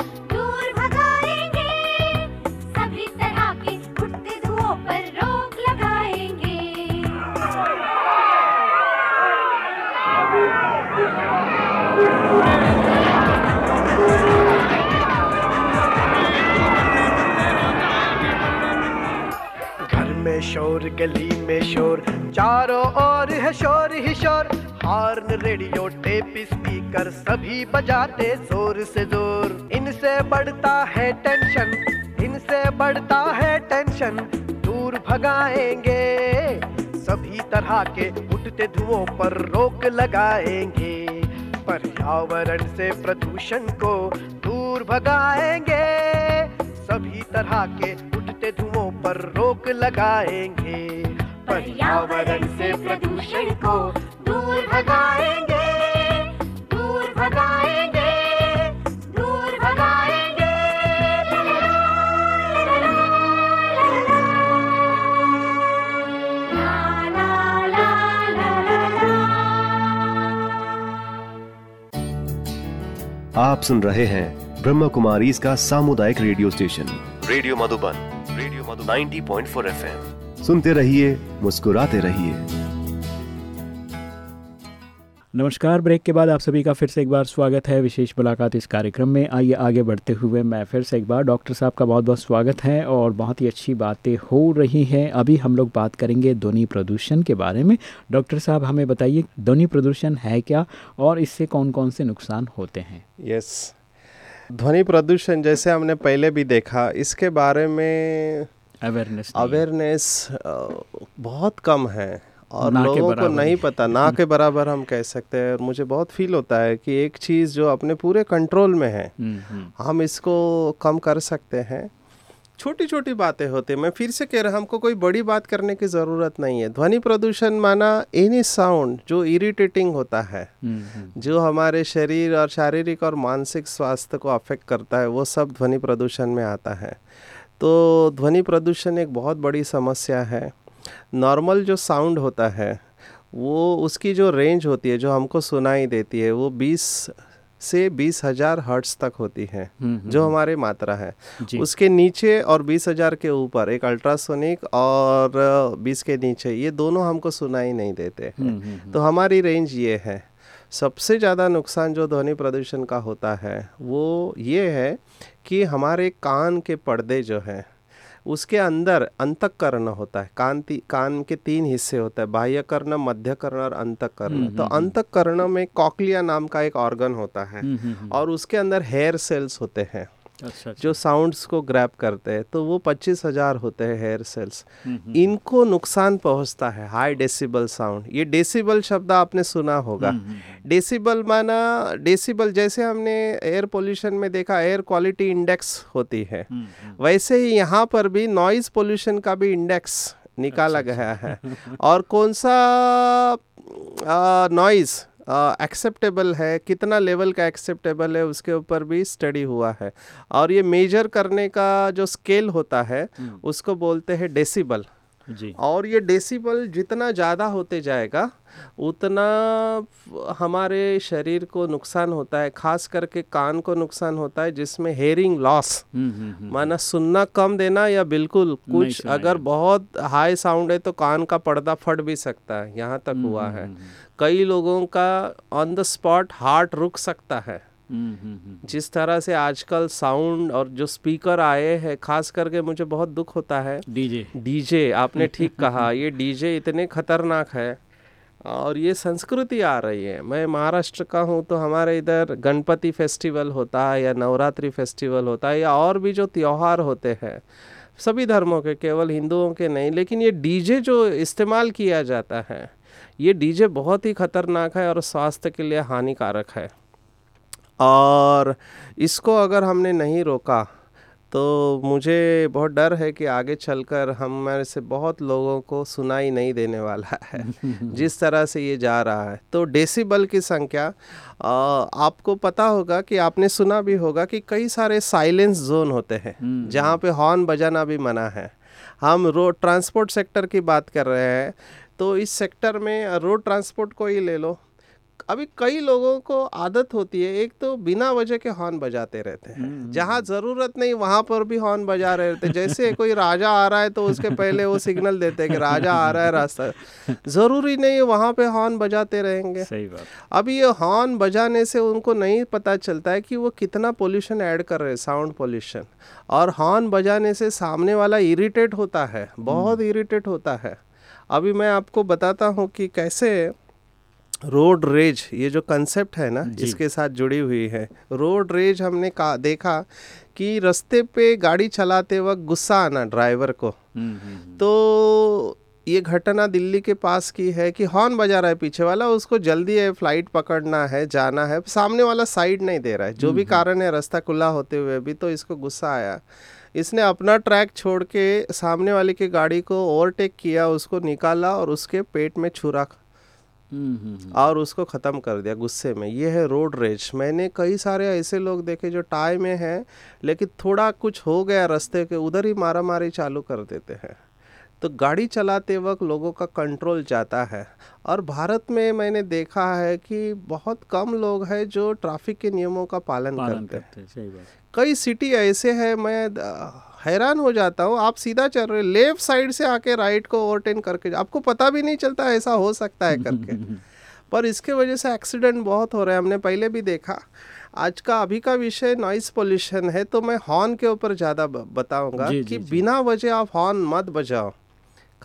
शोर, गली में शोर। चारों ओर है शोर ही शोर। हॉर्न, रेडियो, टेप, स्पीकर सभी बजाते ज़ोर से ज़ोर। इनसे बढ़ता है टेंशन, इनसे बढ़ता है टेंशन। दूर भगाएँगे, सभी तरह के उठते धुओं पर रोक लगाएँगे। पर्यावरण से प्रदूषण को दूर भगाएँगे, सभी तरह के उठते धुओं पर रोक लगाएँगे। पर्यावरण से प्रदूषण को दूर भगाएँगे। दूर भगाएँगे। दूर भगाएँगे। ला ला ला ला ला आप सुन रहे हैं ब्रह्म कुमारी इसका सामुदायिक radio station. Radio Madhuban. Madhu 90.4 FM सुनते रहिए मुस्कुराते रहिए। नमस्कार ब्रेक के बाद आप सभी का फिर से एक बार स्वागत है विशेष मुलाकात इस कार्यक्रम में। आइए आगे बढ़ते हुए मैं फिर से एक बार डॉक्टर साहब का बहुत बहुत स्वागत है और बहुत ही अच्छी बातें हो रही हैं। अभी हम लोग बात करेंगे ध्वनि प्रदूषण के बारे में। डॉक्टर साहब हमें बताइए ध्वनि प्रदूषण है क्या और इससे कौन कौन से नुकसान होते हैं? यस ध्वनि प्रदूषण जैसे हमने पहले भी देखा इसके बारे में अवेयरनेस अवेयरनेस बहुत कम है। और लोगों को नहीं पता ना के बराबर हम कह सकते हैं। और मुझे बहुत फील होता है कि एक चीज़ जो अपने पूरे कंट्रोल में है हम इसको कम कर सकते हैं। छोटी छोटी बातें होती हैं। मैं फिर से कह रहा हमको कोई बड़ी बात करने की ज़रूरत नहीं है। ध्वनि प्रदूषण माना एनी साउंड जो इरिटेटिंग होता है जो हमारे शरीर और शारीरिक और मानसिक स्वास्थ्य को अफेक्ट करता है वो सब ध्वनि प्रदूषण में आता है। तो ध्वनि प्रदूषण एक बहुत बड़ी समस्या है। नॉर्मल जो साउंड होता है वो उसकी जो रेंज होती है जो हमको सुनाई देती है वो 20 से बीस हज़ार हर्ट्स तक होती है जो हमारे मात्रा है। उसके नीचे और बीस हज़ार के ऊपर एक अल्ट्रासोनिक और बीस के नीचे ये दोनों हमको सुनाई नहीं देते हैं। तो हमारी रेंज ये है। सबसे ज़्यादा नुकसान जो ध्वनि प्रदूषण का होता है वो ये है कि हमारे कान के पर्दे जो हैं उसके अंदर अंतकर्ण होता है। कान ती, कान के तीन हिस्से होते हैं बाह्य कर्ण मध्य कर्ण और अंतकर्ण। तो अंतकर्ण में कॉकलिया नाम का एक ऑर्गन होता है और उसके अंदर हेयर सेल्स होते हैं। अच्छा जो साउंड्स को ग्रैप करते हैं तो वो पच्चीस हज़ार होते हैं हेयर सेल्स हम्म, इनको नुकसान पहुँचता है हाई डेसिबल साउंड ये डेसिबल शब्द आपने सुना होगा। हम्म, डेसिबल माना डेसिबल जैसे हमने एयर पोल्यूशन में देखा एयर क्वालिटी इंडेक्स होती है। हम्म, वैसे ही यहाँ पर भी नॉइज़ पोल्यूशन का भी इंडेक्स निकाला अच्छा, गया है। और कौन सा नॉइज़ एक्सेप्टेबल uh, है कितना लेवल का एक्सेप्टेबल है उसके ऊपर भी स्टडी हुआ है और ये मेजर करने का जो स्केल होता है हम्म। उसको बोलते हैं डेसिबल और ये डेसिबल जितना ज़्यादा होते जाएगा उतना हमारे शरीर को नुकसान होता है खास करके कान को नुकसान होता है जिसमें हेयरिंग लॉस हम्म, हम्म, हम्म, माना सुनना कम देना या बिल्कुल कुछ अगर बहुत हाई साउंड है तो कान का पर्दा फट भी सकता है यहाँ तक हम्म, हुआ हम्म, है। हम्म, कई लोगों का ऑन द स्पॉट हार्ट रुक सकता है। हम्म, हम्म, हम्म, जिस तरह से आजकल साउंड और जो स्पीकर आए हैं खास करके मुझे बहुत दुख होता है। डीजे। डीजे आपने ठीक कहा ये डीजे इतने खतरनाक है और ये संस्कृति आ रही है। मैं महाराष्ट्र का हूँ तो हमारे इधर गणपति फेस्टिवल होता है या नवरात्रि फेस्टिवल होता है या और भी जो त्यौहार होते हैं सभी धर्मों के केवल हिंदुओं के नहीं लेकिन ये डीजे जो इस्तेमाल किया जाता है ये डीजे बहुत ही खतरनाक है और स्वास्थ्य के लिए हानिकारक है। और इसको अगर हमने नहीं रोका तो मुझे बहुत डर है कि आगे चलकर हमारे से बहुत लोगों को सुनाई नहीं देने वाला है <laughs> जिस तरह से ये जा रहा है। तो डेसिबल की संख्या आ, आपको पता होगा कि आपने सुना भी होगा कि कई सारे साइलेंस जोन होते हैं हम्म, जहाँ पे हॉर्न बजाना भी मना है। हम रोड ट्रांसपोर्ट सेक्टर की बात कर रहे हैं तो इस सेक्टर में रोड ट्रांसपोर्ट को ही ले लो। अभी कई लोगों को आदत होती है एक तो बिना वजह के हॉर्न बजाते रहते हैं। जहाँ ज़रूरत नहीं वहाँ पर भी हॉर्न बजा रहे रहते जैसे कोई राजा आ रहा है तो उसके पहले वो सिग्नल देते हैं कि राजा आ रहा है रास्ता। ज़रूरी नहीं है वहाँ पे हॉर्न बजाते रहेंगे। सही बात। अभी ये हॉर्न बजाने से उनको नहीं पता चलता है कि वो कितना पोल्यूशन ऐड कर रहे हैं साउंड पोल्यूशन। और हॉर्न बजाने से सामने वाला इरिटेट होता है बहुत इरिटेट होता है। अभी मैं आपको बताता हूँ कि कैसे रोड रेज ये जो कंसेप्ट है ना इसके साथ जुड़ी हुई है। रोड रेज हमने का देखा कि रास्ते पे गाड़ी चलाते वक्त गुस्सा आना ड्राइवर को। हम्म, हम्म, हम्म, तो ये घटना दिल्ली के पास की है कि हॉर्न बजा रहा है पीछे वाला उसको जल्दी है फ़्लाइट पकड़ना है जाना है। सामने वाला साइड नहीं दे रहा है। जो भी कारण है रास्ता खुला होते हुए भी तो इसको गुस्सा आया। इसने अपना ट्रैक छोड़ के सामने वाले की गाड़ी को ओवरटेक किया उसको निकाला और उसके पेट में छुरा और उसको ख़त्म कर दिया गुस्से में। ये है रोड रेज मैंने कई सारे ऐसे लोग देखे जो टाई में हैं लेकिन थोड़ा कुछ हो गया रास्ते के उधर ही मारा मारी चालू कर देते हैं। तो गाड़ी चलाते वक्त लोगों का कंट्रोल जाता है। और भारत में मैंने देखा है कि बहुत कम लोग हैं जो ट्रैफ़िक के नियमों का पालन, पालन करते हैं। करते हैं कई सिटी ऐसे हैं मैं हैरान हो जाता हूँ। आप सीधा चल रहे लेफ़्ट साइड से आके राइट को ओवरटेन करके आपको पता भी नहीं चलता ऐसा हो सकता है करके। <laughs> पर इसके वजह से एक्सीडेंट बहुत हो रहे हैं। हमने पहले भी देखा। आज का अभी का विषय नॉइस पोल्यूशन है तो मैं हॉर्न के ऊपर ज़्यादा बताऊँगा कि जी। बिना वजह आप हॉर्न मत बजाओ।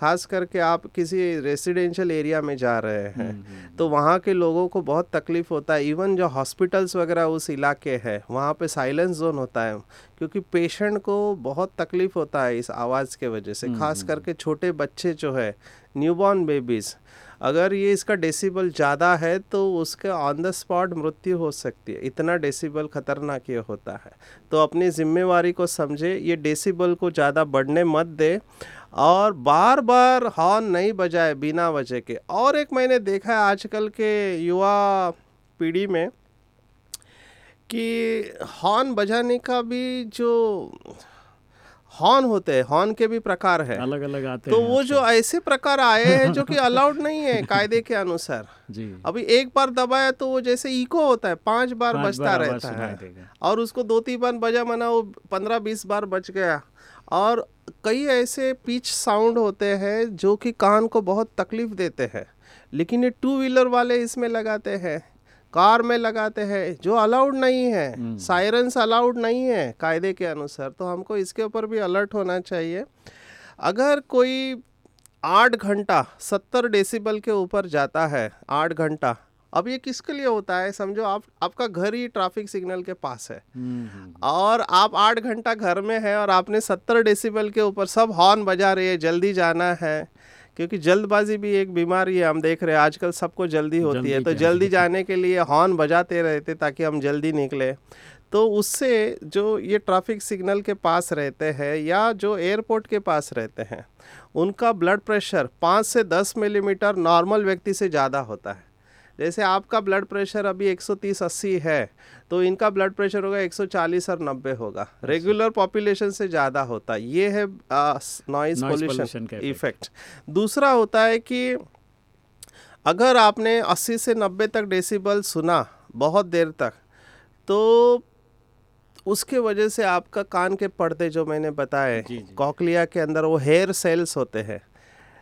खास करके आप किसी रेसिडेंशियल एरिया में जा रहे हैं तो वहाँ के लोगों को बहुत तकलीफ़ होता है। इवन जो हॉस्पिटल्स वगैरह उस इलाके है वहाँ पे साइलेंस जोन होता है क्योंकि पेशेंट को बहुत तकलीफ़ होता है इस आवाज़ के वजह से। खास करके छोटे बच्चे जो है न्यूबॉर्न बेबीज़ अगर ये इसका डेसिबल ज़्यादा है तो उसके ऑन द स्पॉट मृत्यु हो सकती है। इतना डेसिबल खतरनाक ये होता है। तो अपनी जिम्मेवारी को समझे, ये डेसिबल को ज़्यादा बढ़ने मत दे। और बार बार हॉर्न नहीं बजाए बिना वजह के। और एक मैंने देखा है आजकल के युवा पीढ़ी में कि हॉर्न बजाने का भी जो हॉर्न होते हैं हॉर्न के भी प्रकार है। अलग अलग आते तो हैं वो जो ऐसे प्रकार आए हैं जो कि <laughs> अलाउड नहीं है कायदे के अनुसार। जी। अभी एक बार दबाया तो वो जैसे इको होता है पाँच बार पाँच बजता बार रहता है। और उसको दो तीन बार बजा मना वो पंद्रह बीस बार बच गया। और कई ऐसे पिच साउंड होते हैं जो कि कान को बहुत तकलीफ़ देते हैं लेकिन ये टू व्हीलर वाले इसमें लगाते हैं। कार में लगाते हैं जो अलाउड नहीं है। सायरन्स अलाउड नहीं है कायदे के अनुसार तो हमको इसके ऊपर भी अलर्ट होना चाहिए। अगर कोई आठ घंटा सत्तर डेसिबल के ऊपर जाता है आठ घंटा अब ये किसके लिए होता है? समझो आप आपका घर ही ट्रैफ़िक सिग्नल के पास है। हम्म, हम्म, और आप आठ घंटा घर में है और आपने सत्तर डेसिबल के ऊपर सब हॉर्न बजा रहे हैं जल्दी जाना है क्योंकि जल्दबाजी भी एक बीमारी है हम देख रहे हैं आजकल सबको जल्दी होती जल्दी है तो जल्दी जाने के लिए हॉर्न बजाते रहते ताकि हम जल्दी निकले। तो उससे जो ये ट्रैफ़िक सिग्नल के पास रहते हैं या जो एयरपोर्ट के पास रहते हैं उनका ब्लड प्रेशर पाँच से दस मिलीमीटर नॉर्मल व्यक्ति से ज़्यादा होता है। जैसे आपका ब्लड प्रेशर अभी 130 80 है तो इनका ब्लड प्रेशर होगा 140 और 90 होगा। रेगुलर पॉपुलेशन से ज़्यादा होता है। ये है नॉइज़ पोल्यूशन इफ़ेक्ट दूसरा होता है कि अगर आपने 80 से 90 तक डेसिबल सुना बहुत देर तक तो उसके वजह से आपका कान के पर्दे जो मैंने बताए। कॉकलिया के अंदर वो हेयर सेल्स होते हैं।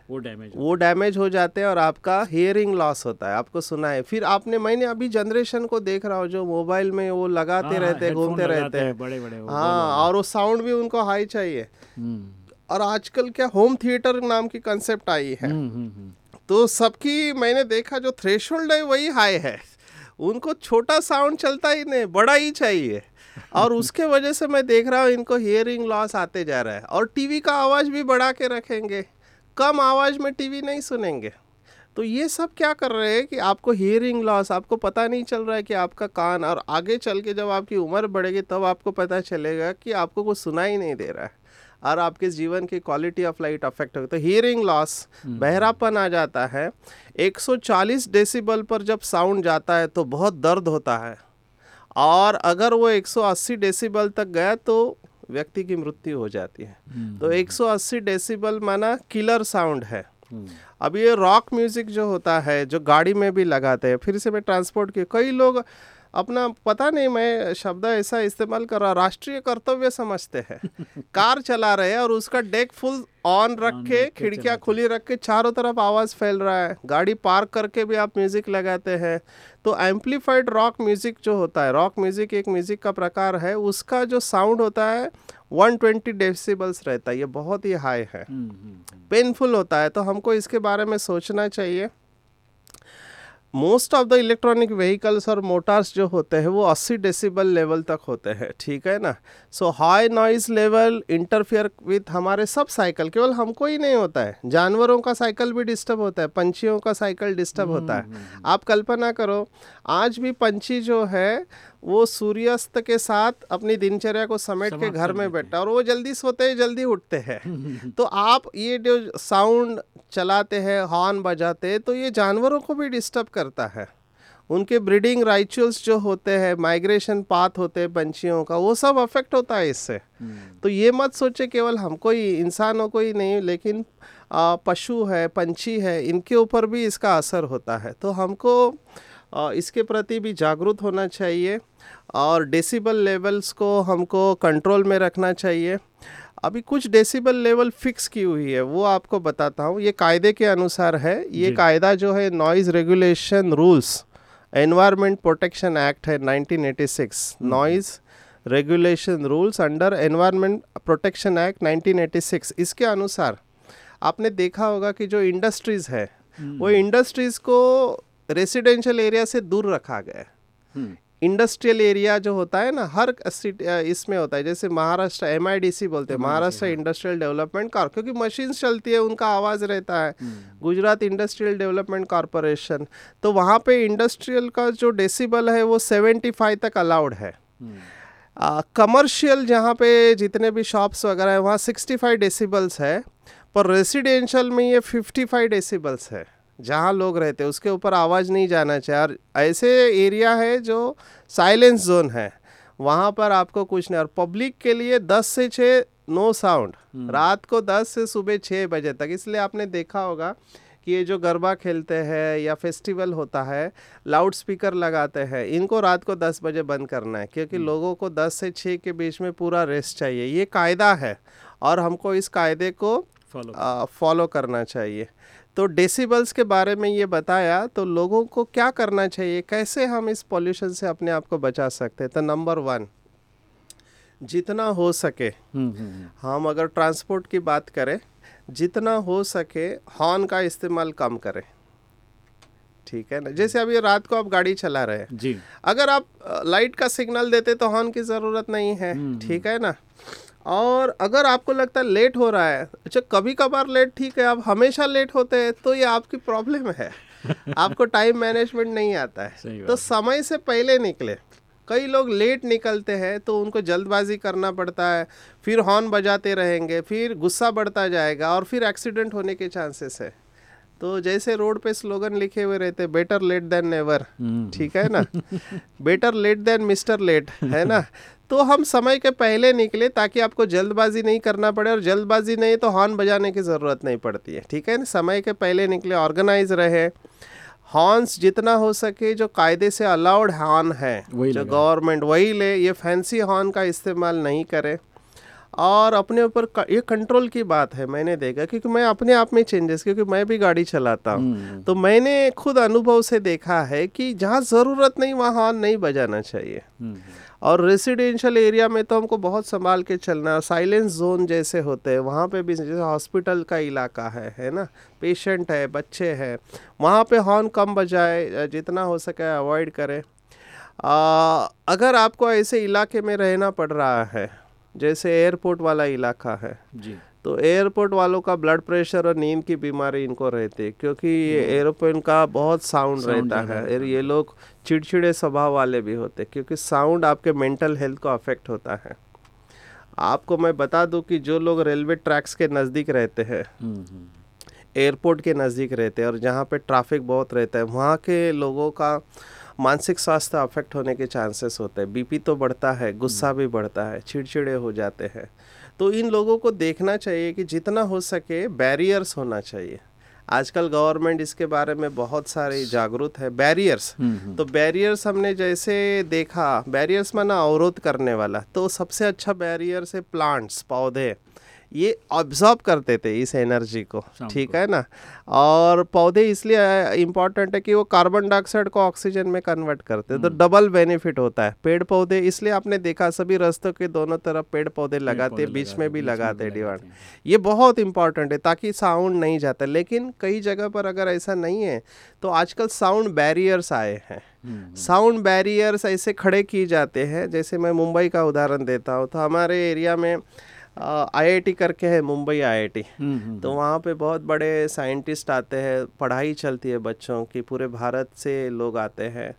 वो डैमेज वो डैमेज हो जाते हैं और आपका हियरिंग लॉस होता है आपको सुना है। फिर आपने मैंने अभी जनरेशन को देख रहा हूँ जो मोबाइल में वो लगाते आ, रहते हैं घूमते रहते हैं। बड़े बड़े हाँ और वो साउंड भी उनको हाई चाहिए। हम्म, और आजकल क्या होम थिएटर नाम की कंसेप्ट आई है। हम्म, हम्म, तो सबकी मैंने देखा जो थ्रेशोल्ड है वही हाई है। उनको छोटा साउंड चलता ही नहीं बड़ा ही चाहिए। और <laughs> उसके वजह से मैं देख रहा हूँ इनको हियरिंग लॉस आते जा रहा है। और टीवी का आवाज़ भी बढ़ा के रखेंगे। कम आवाज़ में टीवी नहीं सुनेंगे। तो ये सब क्या कर रहे हैं कि आपको हियरिंग लॉस आपको पता नहीं चल रहा है कि आपका कान और आगे चल के जब आपकी उम्र बढ़ेगी तब आपको पता चलेगा कि आपको कुछ सुना ही नहीं दे रहा है और आपके जीवन की क्वालिटी ऑफ़ लाइट अफेक्ट होगी। तो हियरिंग लॉस बहरापन आ जाता है। 140 डेसिबल पर जब साउंड जाता है तो बहुत दर्द होता है। और अगर वो 180 डेसिबल तक गया तो व्यक्ति की मृत्यु हो जाती है। तो 180 डेसिबल माना किलर साउंड है। अब ये रॉक म्यूज़िक जो होता है जो गाड़ी में भी लगाते हैं फिर से मैं ट्रांसपोर्ट के कई लोग अपना पता नहीं मैं शब्द ऐसा इस्तेमाल कर रहा राष्ट्रीय कर्तव्य समझते हैं। <laughs> कार चला रहे हैं और उसका डेक फुल ऑन रख के खिड़कियाँ खुली रख के चारों तरफ़ आवाज़ फैल रहा है। गाड़ी पार्क करके भी आप म्यूज़िक लगाते हैं। तो एम्पलीफाइड रॉक म्यूज़िक जो होता है रॉक म्यूज़िक एक म्यूज़िक का प्रकार है उसका जो साउंड होता है 120 डेसिबल्स रहता है। ये बहुत ही हाई है। हम्म, हम्म, पेनफुल होता है। तो हमको इसके बारे में सोचना चाहिए। Most of the electronic vehicles और मोटार्स जो होते हैं वो 80 डेसिबल लेवल तक होते हैं ठीक है ना? So high noise level interfere with हमारे सब साइकिल केवल हमको ही नहीं होता है। जानवरों का साइकिल भी डिस्टर्ब होता है पंछियों का साइकिल डिस्टर्ब होता है। आप कल्पना करो आज भी पंछी जो है वो सूर्यास्त के साथ अपनी दिनचर्या को समेट के घर में बैठा और वो जल्दी सोते हैं जल्दी उठते हैं। <laughs> तो आप ये जो साउंड चलाते हैं हॉर्न बजाते हैं तो ये जानवरों को भी डिस्टर्ब करता है। उनके ब्रीडिंग राइचुअल्स जो होते हैं माइग्रेशन पाथ होते हैं पंछियों का वो सब अफेक्ट होता है इससे। तो ये मत सोचे केवल हमको ही इंसानों को ही नहीं लेकिन पशु है पंछी है इनके ऊपर भी इसका असर होता है। तो हमको इसके प्रति भी जागरूक होना चाहिए और डेसिबल लेवल्स को हमको कंट्रोल में रखना चाहिए। अभी कुछ डेसिबल लेवल फिक्स की हुई है वो आपको बताता हूँ। ये कायदे के अनुसार है। ये कायदा जो है noise regulation rules environment protection act है 1986 noise regulation rules under environment protection act 1986 इसके अनुसार आपने देखा होगा कि जो इंडस्ट्रीज़ है वो इंडस्ट्रीज़ को रेसिडेंशियल एरिया से दूर रखा गया है। हम्म, इंडस्ट्रियल एरिया जो होता है ना हर इसमें होता है। जैसे महाराष्ट्र एमआईडीसी बोलते हैं महाराष्ट्र इंडस्ट्रियल डेवलपमेंट कार क्योंकि मशीन्स चलती है उनका आवाज़ रहता है। गुजरात इंडस्ट्रियल डेवलपमेंट कॉरपोरेशन तो वहाँ पे इंडस्ट्रियल का जो डेसिबल है वो 75 तक अलाउड है। कमर्शियल जहाँ पे जितने भी शॉप्स वगैरह है वहाँ 65 डेसिबल्स है पर रेसिडेंशियल में ये 55 डेसिबल्स है। जहाँ लोग रहते हैं उसके ऊपर आवाज़ नहीं जाना चाहिए। और ऐसे एरिया है जो साइलेंस जोन है वहाँ पर आपको कुछ नहीं। और पब्लिक के लिए 10 से 6 नो साउंड रात को 10 से सुबह 6 बजे तक। इसलिए आपने देखा होगा कि ये जो गरबा खेलते हैं या फेस्टिवल होता है लाउड स्पीकर लगाते हैं इनको रात को 10 बजे बंद करना है क्योंकि लोगों को 10 से 6 के बीच में पूरा रेस्ट चाहिए। ये कायदा है और हमको इस कायदे को फॉलो फॉलो करना चाहिए। तो डेसिबल्स के बारे में ये बताया तो लोगों को क्या करना चाहिए? कैसे हम इस पॉल्यूशन से अपने आप को बचा सकते हैं? तो नंबर वन जितना हो सके हम्म, हम्म, हम्म, हम अगर ट्रांसपोर्ट की बात करें जितना हो सके हॉर्न का इस्तेमाल कम करें। ठीक है ना? जैसे अभी रात को आप गाड़ी चला रहे हैं। जी। अगर आप लाइट का सिग्नल देते तो हॉर्न की ज़रूरत नहीं है। ठीक है ना? और अगर आपको लगता है लेट हो रहा है अच्छा कभी कभार लेट ठीक है आप हमेशा लेट होते हैं तो ये आपकी प्रॉब्लम है। <laughs> आपको टाइम मैनेजमेंट नहीं आता है। तो समय से पहले निकले। कई लोग लेट निकलते हैं तो उनको जल्दबाजी करना पड़ता है फिर हॉर्न बजाते रहेंगे फिर गुस्सा बढ़ता जाएगा और फिर एक्सीडेंट होने के चांसेस है। तो जैसे रोड पे स्लोगन लिखे हुए रहते बेटर लेट देन नेवर ठीक है ना? Better late than mister late है ना? तो हम समय के पहले निकले ताकि आपको जल्दबाजी नहीं करना पड़े और जल्दबाजी नहीं तो हॉर्न बजाने की ज़रूरत नहीं पड़ती है ठीक है ना? समय के पहले निकले ऑर्गेनाइज रहे। हॉर्न्स जितना हो सके जो कायदे से अलाउड हॉर्न है जो गवर्नमेंट वही ले ये फैंसी हॉर्न का इस्तेमाल नहीं करे। और अपने ऊपर ये कंट्रोल की बात है मैंने देखा क्योंकि मैं अपने आप में चेंजेस क्योंकि मैं भी गाड़ी चलाता हूँ। तो मैंने खुद अनुभव से देखा है कि जहाँ ज़रूरत नहीं वहाँ हॉर्न नहीं बजाना चाहिए। और रेसिडेंशियल एरिया में तो हमको बहुत संभाल के चलना साइलेंस जोन जैसे होते हैं वहाँ पे भी जैसे हॉस्पिटल का इलाका है है ना? पेशेंट है बच्चे हैं वहाँ पे हॉर्न कम बजाए जितना हो सके अवॉइड करें। आ, अगर आपको ऐसे इलाके में रहना पड़ रहा है जैसे एयरपोर्ट वाला इलाका है। जी। तो एयरपोर्ट वालों का ब्लड प्रेशर और नींद की बीमारी इनको रहती है क्योंकि ये एरोप्लेन का बहुत साउंड Sound रहता है। और ये लोग चिड़चिड़े स्वभाव वाले भी होते हैं क्योंकि साउंड आपके मेंटल हेल्थ को अफेक्ट होता है। आपको मैं बता दूँ कि जो लोग रेलवे ट्रैक्स के नज़दीक रहते हैं एयरपोर्ट के नज़दीक रहते हैं और जहाँ पे ट्रैफ़िक बहुत रहता है वहाँ के लोगों का मानसिक स्वास्थ्य अफेक्ट होने के चांसेस होते हैं। बीपी तो बढ़ता है गुस्सा भी बढ़ता है चिड़चिड़े हो जाते हैं। तो इन लोगों को देखना चाहिए कि जितना हो सके बैरियर्स होना चाहिए। आजकल गवर्नमेंट इसके बारे में बहुत सारे जागरूक है। बैरियर्स तो बैरियर्स हमने जैसे देखा बैरियर्स माना अवरोध करने वाला। तो सबसे अच्छा बैरियर्स है प्लांट्स पौधे। ये ऑब्जॉर्व करते थे इस एनर्जी को ठीक है ना? और पौधे इसलिए इंपॉर्टेंट है कि वो कार्बन डाइऑक्साइड को ऑक्सीजन में कन्वर्ट करते हैं तो डबल बेनिफिट होता है। पेड़ पौधे इसलिए आपने देखा सभी रास्तों के दोनों तरफ़ पेड़ पौधे लगाते बीच में भी लगाते डिवाइड ये बहुत इंपॉर्टेंट है ताकि साउंड नहीं जाता। लेकिन कई जगह पर अगर ऐसा नहीं है तो आजकल साउंड बैरियर्स आए हैं। साउंड बैरियर्स ऐसे खड़े किए जाते हैं जैसे मैं मुंबई का उदाहरण देता हूँ। तो हमारे एरिया में आईआईटी करके है मुंबई आईआईटी। तो वहाँ पे बहुत बड़े साइंटिस्ट आते हैं पढ़ाई चलती है बच्चों की पूरे भारत से लोग आते हैं।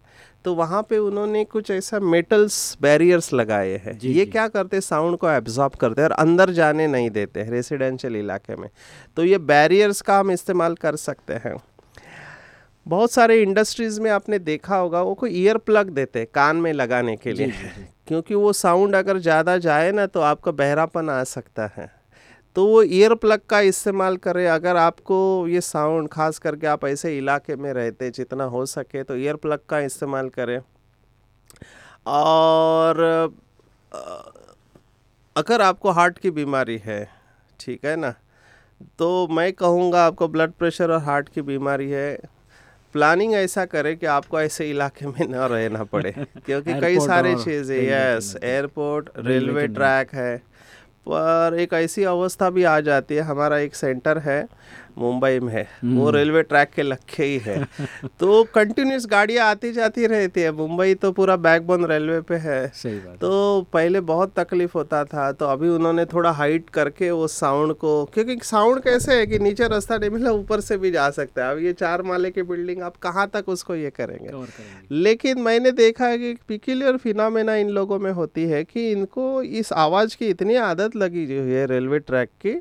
तो वहाँ पे उन्होंने कुछ ऐसा मेटल्स बैरियर्स लगाए हैं। ये जी। क्या करते साउंड को एब्जॉर्ब करते हैं और अंदर जाने नहीं देते हैं रेसिडेंशियल इलाके में। तो ये बैरियर्स का हम इस्तेमाल कर सकते हैं। बहुत सारे इंडस्ट्रीज़ में आपने देखा होगा वो कोई ईयर प्लग देते हैं कान में लगाने के लिए। क्योंकि वो साउंड अगर ज़्यादा जाए ना तो आपका बहरापन आ सकता है। तो वो ईयर प्लग का इस्तेमाल करें। अगर आपको ये साउंड खास करके आप ऐसे इलाके में रहते जितना हो सके तो ईयर प्लग का इस्तेमाल करें। और अगर आपको हार्ट की बीमारी है ठीक है ना तो मैं कहूँगा आपको ब्लड प्रेशर और हार्ट की बीमारी है। प्लानिंग ऐसा करें कि आपको ऐसे इलाके में ना रहना पड़े <laughs> क्योंकि कई सारे चीज़ें यस एयरपोर्ट रेलवे ट्रैक है। पर एक ऐसी अवस्था भी आ जाती है हमारा एक सेंटर है मुंबई में है। वो रेलवे ट्रैक के लखे ही है। तो कंटिन्यूस गाड़ियाँ आती जाती रहती है। मुंबई तो पूरा बैकबोन रेलवे पे है। सही बात तो पहले बहुत तकलीफ़ होता था। तो अभी उन्होंने थोड़ा हाइट करके वो साउंड को क्योंकि साउंड कैसे है कि नीचे रास्ता नहीं मिला ऊपर से भी जा सकता है। अब ये चार माले की बिल्डिंग आप कहाँ तक उसको ये करेंगे? करेंगे। लेकिन मैंने देखा है कि पिक्यूलियर फिनोमेना इन लोगों में होती है कि इनको इस आवाज़ की इतनी आदत लगी हुई है रेलवे ट्रैक की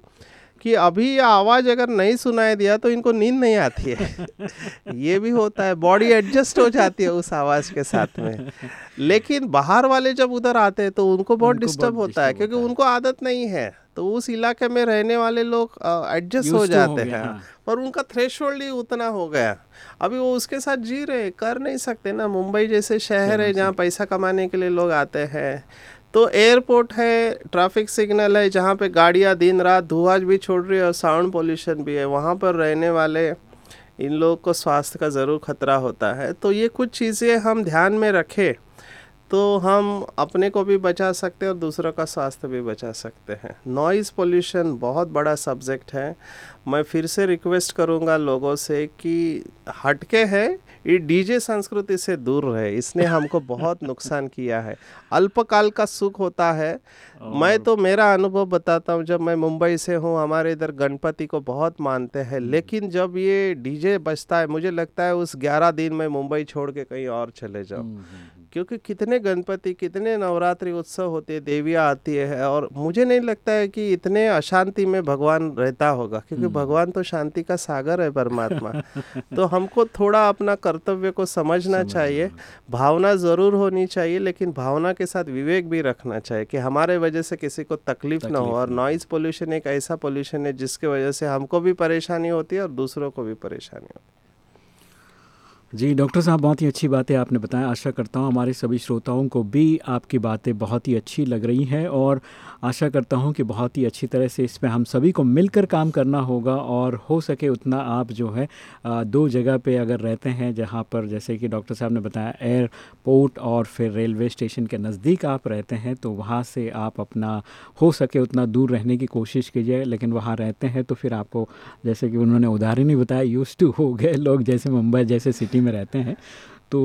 कि अभी ये आवाज़ अगर नहीं सुनाई दिया तो इनको नींद नहीं आती है। <laughs> ये भी होता है बॉडी एडजस्ट हो जाती है उस आवाज़ के साथ में। लेकिन बाहर वाले जब उधर आते हैं तो उनको बहुत डिस्टर्ब होता है क्योंकि उनको आदत नहीं है। तो उस इलाके में रहने वाले लोग एडजस्ट हो जाते हैं। हाँ। पर उनका थ्रेशोल्ड ही उतना हो गया। अभी वो उसके साथ जी रहे कर नहीं सकते ना। मुंबई जैसे शहर है जहाँ पैसा कमाने के लिए लोग आते हैं तो एयरपोर्ट है, ट्रैफ़िक सिग्नल है, जहाँ पे गाड़ियाँ दिन रात धुआँ भी छोड़ रही है और साउंड पोल्यूशन भी है। वहाँ पर रहने वाले इन लोग को स्वास्थ्य का ज़रूर खतरा होता है। तो ये कुछ चीज़ें हम ध्यान में रखें तो हम अपने को भी बचा सकते हैं और दूसरों का स्वास्थ्य भी बचा सकते हैं। नॉइज़ पोल्यूशन बहुत बड़ा सब्जेक्ट है। मैं फिर से रिक्वेस्ट करूँगा लोगों से कि हटके है ये डीजे संस्कृति से दूर रहे इसने हमको बहुत <laughs> नुकसान किया है। अल्पकाल का सुख होता है। मैं तो मेरा अनुभव बताता हूँ जब मैं मुंबई से हूँ हमारे इधर गणपति को बहुत मानते हैं लेकिन जब ये डीजे बजता है मुझे लगता है उस 11 दिन में मुंबई छोड़ के कहीं और चले जाओ। क्योंकि कितने गणपति कितने नवरात्रि उत्सव होते हैं देवियाँ आती है और मुझे नहीं लगता है कि इतने अशांति में भगवान रहता होगा क्योंकि भगवान तो शांति का सागर है परमात्मा। <laughs> तो हमको थोड़ा अपना कर्तव्य को समझना चाहिए भावना ज़रूर होनी चाहिए लेकिन भावना के साथ विवेक भी रखना चाहिए कि हमारे वजह से किसी को तकलीफ़ ना हो और नॉइज़ पोल्यूशन एक ऐसा पोल्यूशन है जिसके वजह से हमको भी परेशानी होती है और दूसरों को भी परेशानी होती है। जी, डॉक्टर साहब, बहुत ही अच्छी बातें आपने बताया। आशा करता हूँ हमारे सभी श्रोताओं को भी आपकी बातें बहुत ही अच्छी लग रही हैं और आशा करता हूँ कि बहुत ही अच्छी तरह से इस पर हम सभी को मिलकर काम करना होगा और हो सके उतना आप जो है दो जगह पे अगर रहते हैं जहाँ पर जैसे कि डॉक्टर साहब ने बताया, एयरपोर्ट और फिर रेलवे स्टेशन के नज़दीक आप रहते हैं तो वहाँ से आप अपना हो सके उतना दूर रहने की कोशिश कीजिए, लेकिन वहाँ रहते हैं तो फिर आपको जैसे कि उन्होंने उदाहरण ही बताया यूज़ टू हो गए लोग जैसे मुंबई जैसे सिटी में रहते हैं तो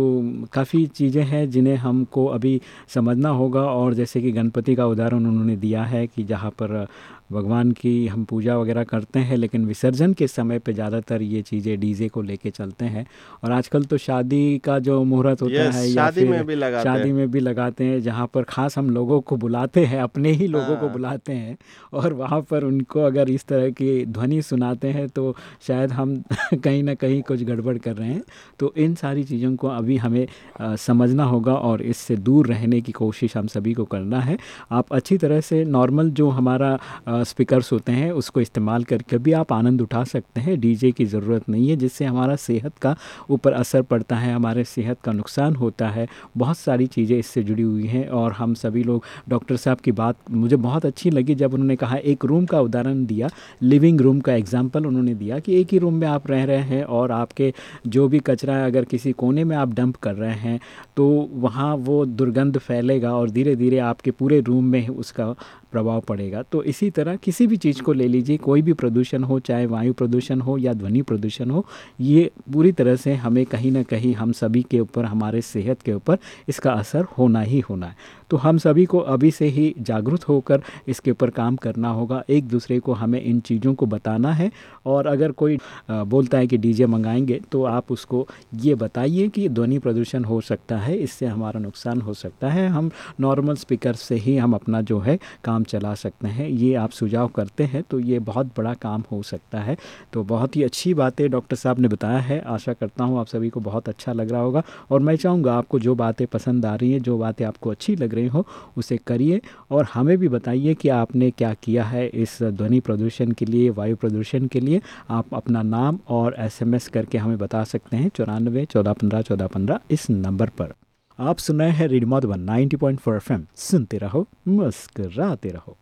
काफ़ी चीज़ें हैं जिन्हें हमको अभी समझना होगा और जैसे कि गणपति का उदाहरण उन्होंने दिया है कि जहाँ पर भगवान की हम पूजा वगैरह करते हैं लेकिन विसर्जन के समय पे ज़्यादातर ये चीज़ें डीजे को लेके चलते हैं और आजकल तो शादी का जो मुहूर्त होता Yes, है या शादी में भी लगाते शादी। में भी लगाते हैं जहाँ पर ख़ास हम लोगों को बुलाते हैं अपने ही लोगों को हाँ। बुलाते हैं और वहाँ पर उनको अगर इस तरह की ध्वनि सुनाते हैं तो शायद हम <laughs> कहीं ना कहीं कुछ गड़बड़ कर रहे हैं तो इन सारी चीज़ों को अभी हमें अ, समझना होगा और इससे दूर रहने की कोशिश हम सभी को करना है आप अच्छी तरह से नॉर्मल जो हमारा स्पीकर्स होते हैं, उसको इस्तेमाल करके भी आप आनंद उठा सकते हैं। डीजे की ज़रूरत नहीं है, जिससे हमारा सेहत का ऊपर असर पड़ता है, हमारे सेहत का नुकसान होता है। बहुत सारी चीज़ें इससे जुड़ी हुई हैं और हम सभी लोग, डॉक्टर साहब की बात मुझे बहुत अच्छी लगी जब उन्होंने कहा, एक रूम का उदाहरण दिया लिविंग रूम का एग्ज़ाम्पल उन्होंने दिया कि एक ही रूम में आप रह रहे हैं और आपके जो भी कचरा है, अगर किसी कोने में आप डंप कर रहे हैं तो वहाँ वो दुर्गंध फैलेगा और धीरे धीरे आपके पूरे रूम में उसका प्रभाव पड़ेगा। तो इसी तरह किसी भी चीज़ को ले लीजिए, कोई भी प्रदूषण हो, चाहे वायु प्रदूषण हो या ध्वनि प्रदूषण हो, ये पूरी तरह से हमें कहीं ना कहीं हम सभी के ऊपर, हमारे सेहत के ऊपर इसका असर होना ही होना है। तो हम सभी को अभी से ही जागरूक होकर इसके ऊपर काम करना होगा। एक दूसरे को हमें इन चीज़ों को बताना है और अगर कोई बोलता है कि डीजे मंगाएँगे तो आप उसको ये बताइए कि ध्वनि प्रदूषण हो सकता है, इससे हमारा नुकसान हो सकता है। हम नॉर्मल स्पीकर से ही हम अपना जो है काम चला सकते हैं। ये आप सुझाव करते हैं तो ये बहुत बड़ा काम हो सकता है। तो बहुत ही अच्छी बातें डॉक्टर साहब ने बताया है। आशा करता हूँ आप सभी को बहुत अच्छा लग रहा होगा और मैं चाहूँगा आपको जो बातें पसंद आ रही हैं, जो बातें आपको अच्छी लग रही हो, उसे करिए और हमें भी बताइए कि आपने क्या किया है इस ध्वनि प्रदूषण के लिए, वायु प्रदूषण के लिए। आप अपना नाम और एसएमएस करके हमें बता सकते हैं, चौरानवे, चौदह पंद्रह चौदह पंद्रह इस नंबर पर। आप सुनाए रहे हैं रेडियो मधुबन 90.4 पॉइंट सुनते रहो, मुस्कराते रहो।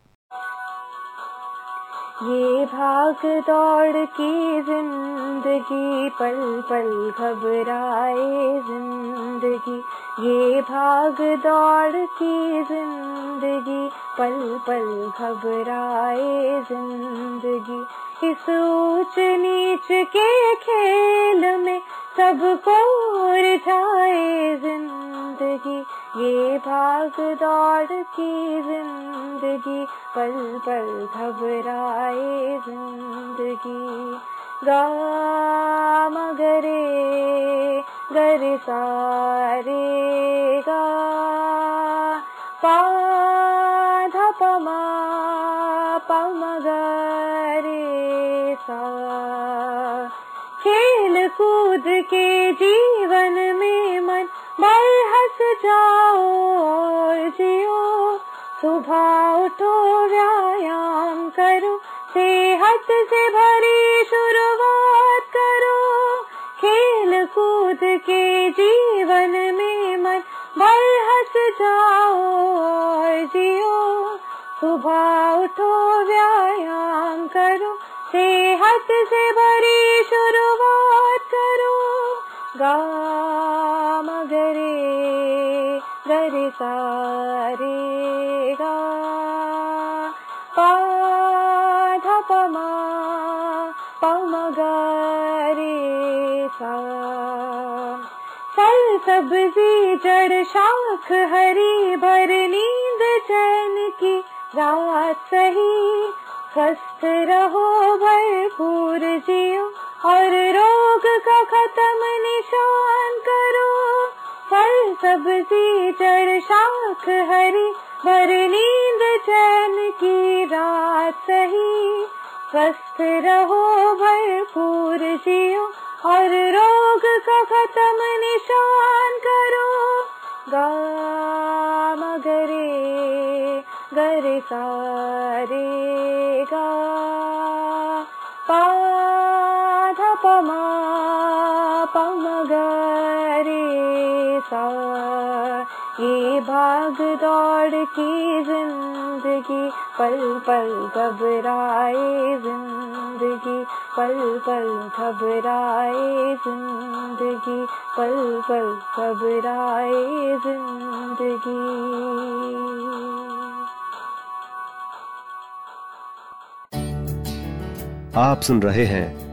ये भाग दौड़ की ज़िंदगी, पल पल घबराए ज़िंदगी। ये भाग दौड़ की ज़िंदगी, पल पल घबराए ज़िंदगी। इस ऊंच नीच के खेल में सबको रिझाए ज़िंदगी। ये भाग दौड़ की ज़िंदगी, पल पल घबराए ज़िंदगी। गा मगरे गरे सारे गा पा धा पमा पमगरे सा जीवन में मन बल हंस जाओ और जियो। सुबह उठो, व्यायाम करो, सेहत से भरी शुरुआत करो। खेल कूद के जीवन में मन बल हंस जाओ और जियो। सुबह उठो, व्यायाम करो, सेहत से भरी शुरुआत मगरे गरे रे सा रे गा। पा धा प मा प म ग रे सा। फल सब्जी जड़ शाख हरी भर नींद चैन की रात सही स्वस्थ रहो भरपूर जियो और रोग का खत्म निशान करो। फल सब्ज़ी जड़ शाख हरी भर नींद चैन की रात सही। स्वस्थ रहो, भरपूर जियो, और रोग का खत्म निशान करो। गा मगरे गरे सारे गा पा धा प मा प म ग रे सा ये भाग दौड़ की ज़िंदगी, पल पल घबराए ज़िंदगी, पल पल घबराए ज़िंदगी, पल पल घबराए ज़िंदगी। आप सुन रहे हैं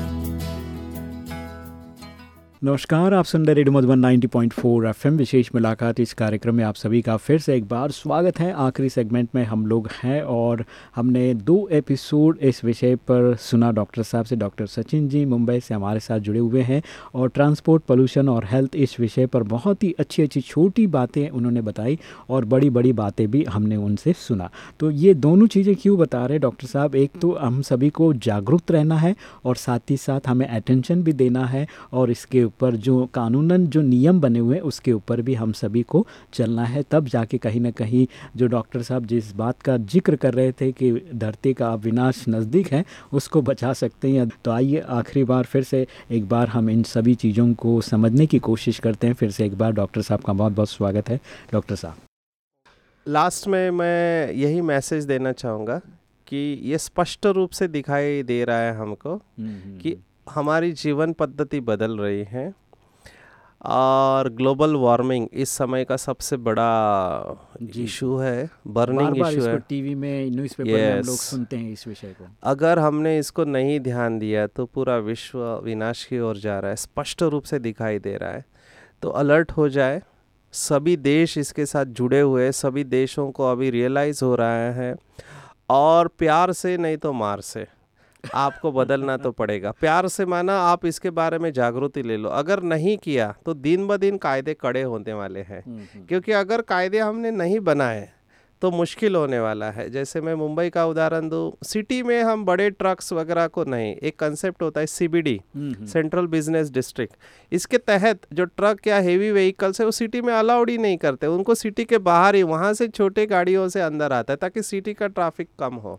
नमस्कार, आप सुन रहे रेडियो मधुबन 90.4 एफएम। विशेष मुलाकात इस कार्यक्रम में आप सभी का फिर से एक बार स्वागत है। आखिरी सेगमेंट में हम लोग हैं और हमने दो एपिसोड इस विषय पर सुना। डॉक्टर साहब से डॉक्टर सचिन जी मुंबई से हमारे साथ जुड़े हुए हैं और ट्रांसपोर्ट पोल्यूशन और हेल्थ इस विषय पर बहुत ही अच्छी अच्छी छोटी बातें उन्होंने बताई और बड़ी बड़ी बातें भी हमने उनसे सुना। तो ये दोनों चीज़ें क्यों बता रहे डॉक्टर साहब? एक तो हम सभी को जागरूक रहना है और साथ ही साथ हमें अटेंशन भी देना है और इसके ऊपर जो कानूनन जो नियम बने हुए हैं उसके ऊपर भी हम सभी को चलना है। तब जाके कहीं ना कहीं जो डॉक्टर साहब जिस बात का ज़िक्र कर रहे थे कि धरती का विनाश नज़दीक है उसको बचा सकते हैं। तो आइए आखिरी बार फिर से एक बार हम इन सभी चीज़ों को समझने की कोशिश करते हैं। फिर से एक बार डॉक्टर साहब का बहुत बहुत स्वागत है। डॉक्टर साहब। लास्ट में मैं यही मैसेज देना चाहूँगा कि ये स्पष्ट रूप से दिखाई दे रहा है हमको कि हमारी जीवन पद्धति बदल रही है और ग्लोबल वार्मिंग इस समय का सबसे बड़ा इशू है बर्निंग इशू है। टीवी में न्यूज़पेपर में हम लोग सुनते हैं इस विषय को। अगर हमने इसको नहीं ध्यान दिया तो पूरा विश्व विनाश की ओर जा रहा है स्पष्ट रूप से दिखाई दे रहा है। तो अलर्ट हो जाए सभी देश इसके साथ जुड़े हुए सभी देशों को अभी रियलाइज़ हो रहा है और प्यार से नहीं तो मार से। आपको बदलना तो पड़ेगा। प्यार से माना आप इसके बारे में जागृति ले लो। अगर नहीं किया तो दिन ब दिन कायदे कड़े होने वाले हैं। क्योंकि अगर कायदे हमने नहीं बनाए तो मुश्किल होने वाला है। जैसे मैं मुंबई का उदाहरण दूँ सिटी में हम बड़े ट्रक्स वगैरह को नहीं एक कंसेप्ट होता है सीबीडी सेंट्रल बिज़नेस डिस्ट्रिक्ट इसके तहत जो ट्रक या हेवी व्हीकल्स है वो सिटी में अलाउड ही नहीं करते। उनको सिटी के बाहर ही वहाँ से छोटे गाड़ियों से अंदर आता है ताकि सिटी का ट्रैफ़िक कम हो।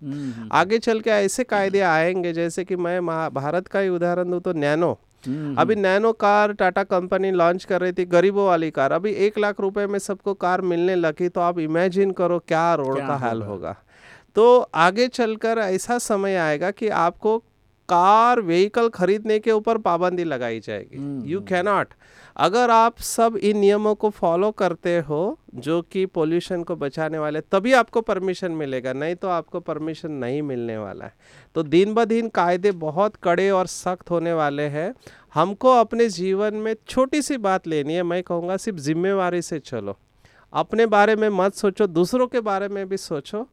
आगे चल के ऐसे कायदे आएँगे जैसे कि मैं भारत का ही उदाहरण दूँ तो नैनो अभी Nano car Tata company launch कर रही थी गरीबों वाली कार। अभी एक लाख रुपए में सबको कार मिलने लगी तो आप इमेजिन करो क्या रोड क्या का हाल होगा। होगा। तो आगे चलकर ऐसा समय आएगा कि आपको कार व्हीकल खरीदने के ऊपर पाबंदी लगाई जाएगी। यू कैनॉट अगर आप सब इन नियमों को फॉलो करते हो, जो कि पोल्यूशन को बचाने वाले, तभी आपको परमिशन मिलेगा, नहीं तो आपको परमिशन नहीं मिलने वाला है। तो दिन ब दिन कायदे बहुत कड़े और सख्त होने वाले हैं। हमको अपने जीवन में छोटी सी बात लेनी है, मैं कहूँगा सिर्फ़ जिम्मेवारी से चलो। अपने बारे में मत सोचो, दूसरों के बारे में भी सोचो।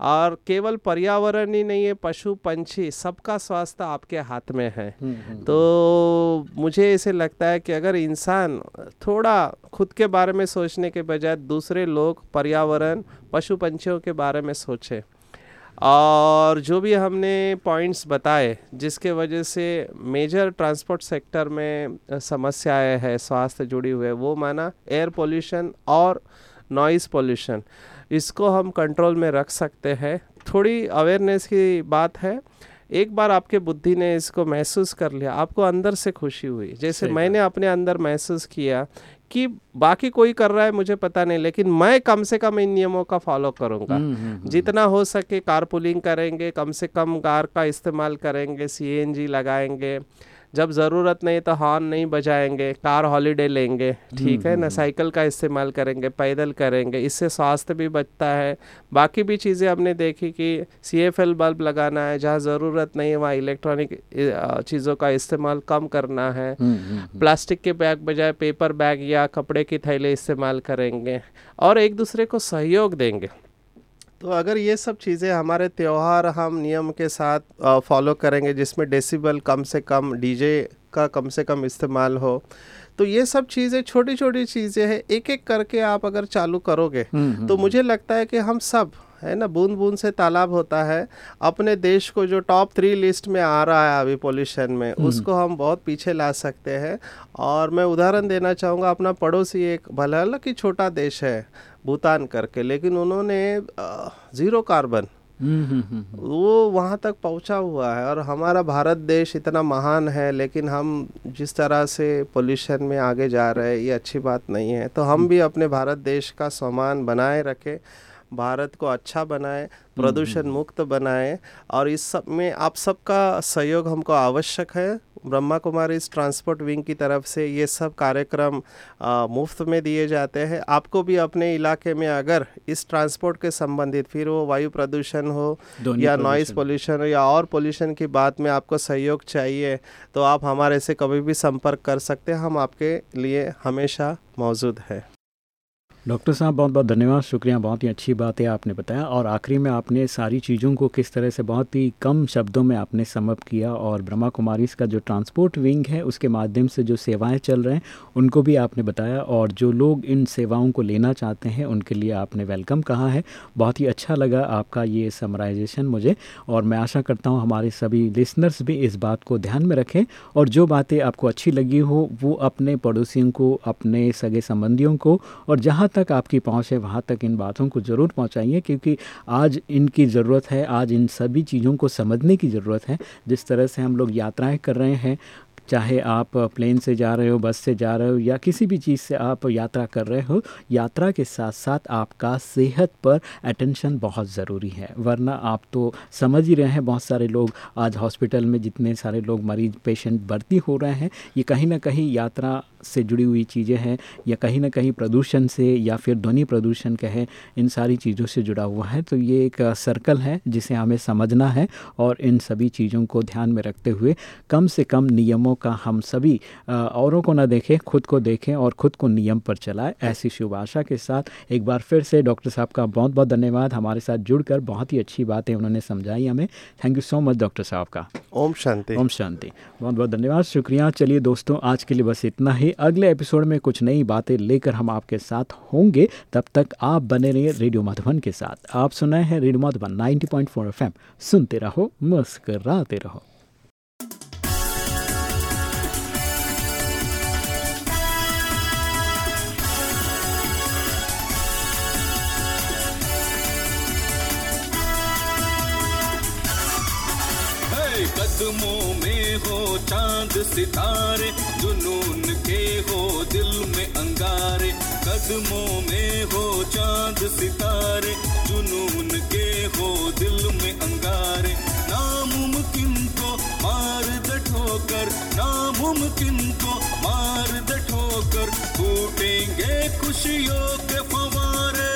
और केवल पर्यावरण ही नहीं है पशु पंछी सबका स्वास्थ्य आपके हाथ में है। तो मुझे ऐसे लगता है कि अगर इंसान थोड़ा खुद के बारे में सोचने के बजाय दूसरे लोग पर्यावरण पशु पंछियों के बारे में सोचे। और जो भी हमने पॉइंट्स बताए जिसके वजह से मेजर ट्रांसपोर्ट सेक्टर में समस्याएँ है स्वास्थ्य जुड़ी हुई है वो माना एयर पोल्यूशन और नॉइज़ पोल्यूशन इसको हम कंट्रोल में रख सकते हैं। थोड़ी अवेयरनेस की बात है। एक बार आपके बुद्धि ने इसको महसूस कर लिया आपको अंदर से खुशी हुई। जैसे मैंने अपने अंदर महसूस किया कि बाकी कोई कर रहा है मुझे पता नहीं लेकिन मैं कम से कम इन नियमों का फॉलो करूँगा। हम्म, हम्म, हम्म। जितना हो सके कार पुलिंग करेंगे कम से कम कार का इस्तेमाल करेंगे सीएनजी लगाएँगे। जब ज़रूरत नहीं तो हॉर्न नहीं बजाएँगे कार हॉलीडे लेंगे। ठीक है ना? साइकिल का इस्तेमाल करेंगे पैदल करेंगे इससे स्वास्थ्य भी बचता है। बाकी भी चीज़ें हमने देखी कि सी एफ़ एल बल्ब लगाना है जहाँ ज़रूरत नहीं है वहाँ इलेक्ट्रॉनिक चीज़ों का इस्तेमाल कम करना है। हम्म, हम्म, हम्म। प्लास्टिक के बैग बजाय पेपर बैग या कपड़े की थैले इस्तेमाल करेंगे और एक दूसरे को सहयोग देंगे। तो अगर ये सब चीज़ें हमारे त्यौहार हम नियम के साथ फॉलो करेंगे जिसमें डेसिबल कम से कम डीजे का कम से कम इस्तेमाल हो तो ये सब चीज़ें छोटी छोटी चीज़ें हैं एक एक करके आप अगर चालू करोगे हम्म, तो मुझे लगता है कि हम सब है ना बूंद बूंद से तालाब होता है। अपने देश को जो टॉप थ्री लिस्ट में आ रहा है अभी पोल्यूशन में उसको हम बहुत पीछे ला सकते हैं। और मैं उदाहरण देना चाहूँगा अपना पड़ोसी एक भले कि छोटा देश है भूटान करके लेकिन उन्होंने ज़ीरो कार्बन हम्म, हम्म, हम्म, हम्म। वो वहाँ तक पहुँचा हुआ है और हमारा भारत देश इतना महान है लेकिन हम जिस तरह से पोल्यूशन में आगे जा रहे हैं ये अच्छी बात नहीं है। तो हम भी अपने भारत देश का सम्मान बनाए रखें भारत को अच्छा बनाए प्रदूषण मुक्त बनाए और इस सब में आप सबका सहयोग हमको आवश्यक है। ब्रह्मा कुमारी इस ट्रांसपोर्ट विंग की तरफ़ से ये सब कार्यक्रम मुफ़्त में दिए जाते हैं। आपको भी अपने इलाके में अगर इस ट्रांसपोर्ट के संबंधित फिर वो वायु प्रदूषण हो या नॉइस प्रदूषण। पोल्यूशन हो या और पोल्यूशन की बात में आपको सहयोग चाहिए तो आप हमारे से कभी भी संपर्क कर सकते हैं। हम आपके लिए हमेशा मौजूद है। डॉक्टर साहब, बहुत बहुत धन्यवाद। शुक्रिया, बहुत ही अच्छी बात है आपने बताया और आखिरी में आपने सारी चीज़ों को किस तरह से बहुत ही कम शब्दों में आपने समअप किया और ब्रह्मा कुमारी का जो ट्रांसपोर्ट विंग है, उसके माध्यम से जो सेवाएँ चल रहे हैं, उनको भी आपने बताया और जो लोग इन सेवाओं को लेना चाहते हैं, उनके लिए आपने वेलकम कहा है। बहुत ही अच्छा लगा आपका ये समराइजेशन मुझे और मैं आशा करता हूँ हमारे सभी लिसनर्स भी इस बात को ध्यान में रखें और जो बातें आपको अच्छी लगी हो, वो अपने पड़ोसियों को, अपने सगे संबंधियों को और जहाँ तक आपकी पहुँच है, वहाँ तक इन बातों को ज़रूर पहुँचाइए, क्योंकि आज इनकी ज़रूरत है, आज इन सभी चीज़ों को समझने की ज़रूरत है। जिस तरह से हम लोग यात्राएँ कर रहे हैं चाहे आप प्लेन से जा रहे हो, बस से जा रहे हो, या किसी भी चीज़ से आप यात्रा कर रहे हो, यात्रा के साथ साथ आपका सेहत पर अटेंशन बहुत ज़रूरी है। वरना आप तो समझ ही रहे हैं, बहुत सारे लोग आज हॉस्पिटल में जितने सारे लोग मरीज़ पेशेंट भर्ती हो रहे हैं, ये कहीं ना कहीं यात्रा से जुड़ी हुई चीज़ें हैं, या कहीं ना कहीं प्रदूषण से, या फिर ध्वनि प्रदूषण कहें, इन सारी चीज़ों से जुड़ा हुआ है। तो ये एक सर्कल है, जिसे हमें समझना है, और इन सभी चीज़ों को ध्यान में रखते हुए कम से कम नियमों का हम सभी औरों को ना देखें खुद को देखें और खुद को नियम पर चलाएँ ऐसी शुभ आशा के साथ एक बार फिर से डॉक्टर साहब का बहुत बहुत धन्यवाद हमारे साथ जुड़कर बहुत ही अच्छी बातें उन्होंने समझाई हमें। Thank you so much doctor साहब का। ओम शांति। ओम शांति। बहुत बहुत धन्यवाद शुक्रिया। चलिए दोस्तों आज के लिए बस इतना ही। अगले एपिसोड में कुछ नई बातें लेकर हम आपके साथ होंगे। तब तक आप बने रहिए रेडियो मधुबन के साथ। आप सुनाए हैं रेडियो मधुबन 90.4 एफएम सुनते रहो मुस्कराते रहो। चाँद सितारे, जुनून के हो दिल में अंगारे, कदमों में हो चाँद सितारे, जुनून के हो दिल में अंगारे नामुमकिन को मार द ठोकर नामुमकिन को मार द ठोकर फूटेंगे खुशियों के फवारे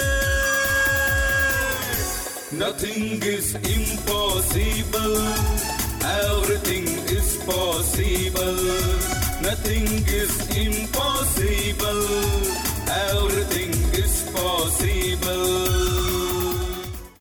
Nothing is impossible. Everything is possible. Nothing is impossible. Everything is possible.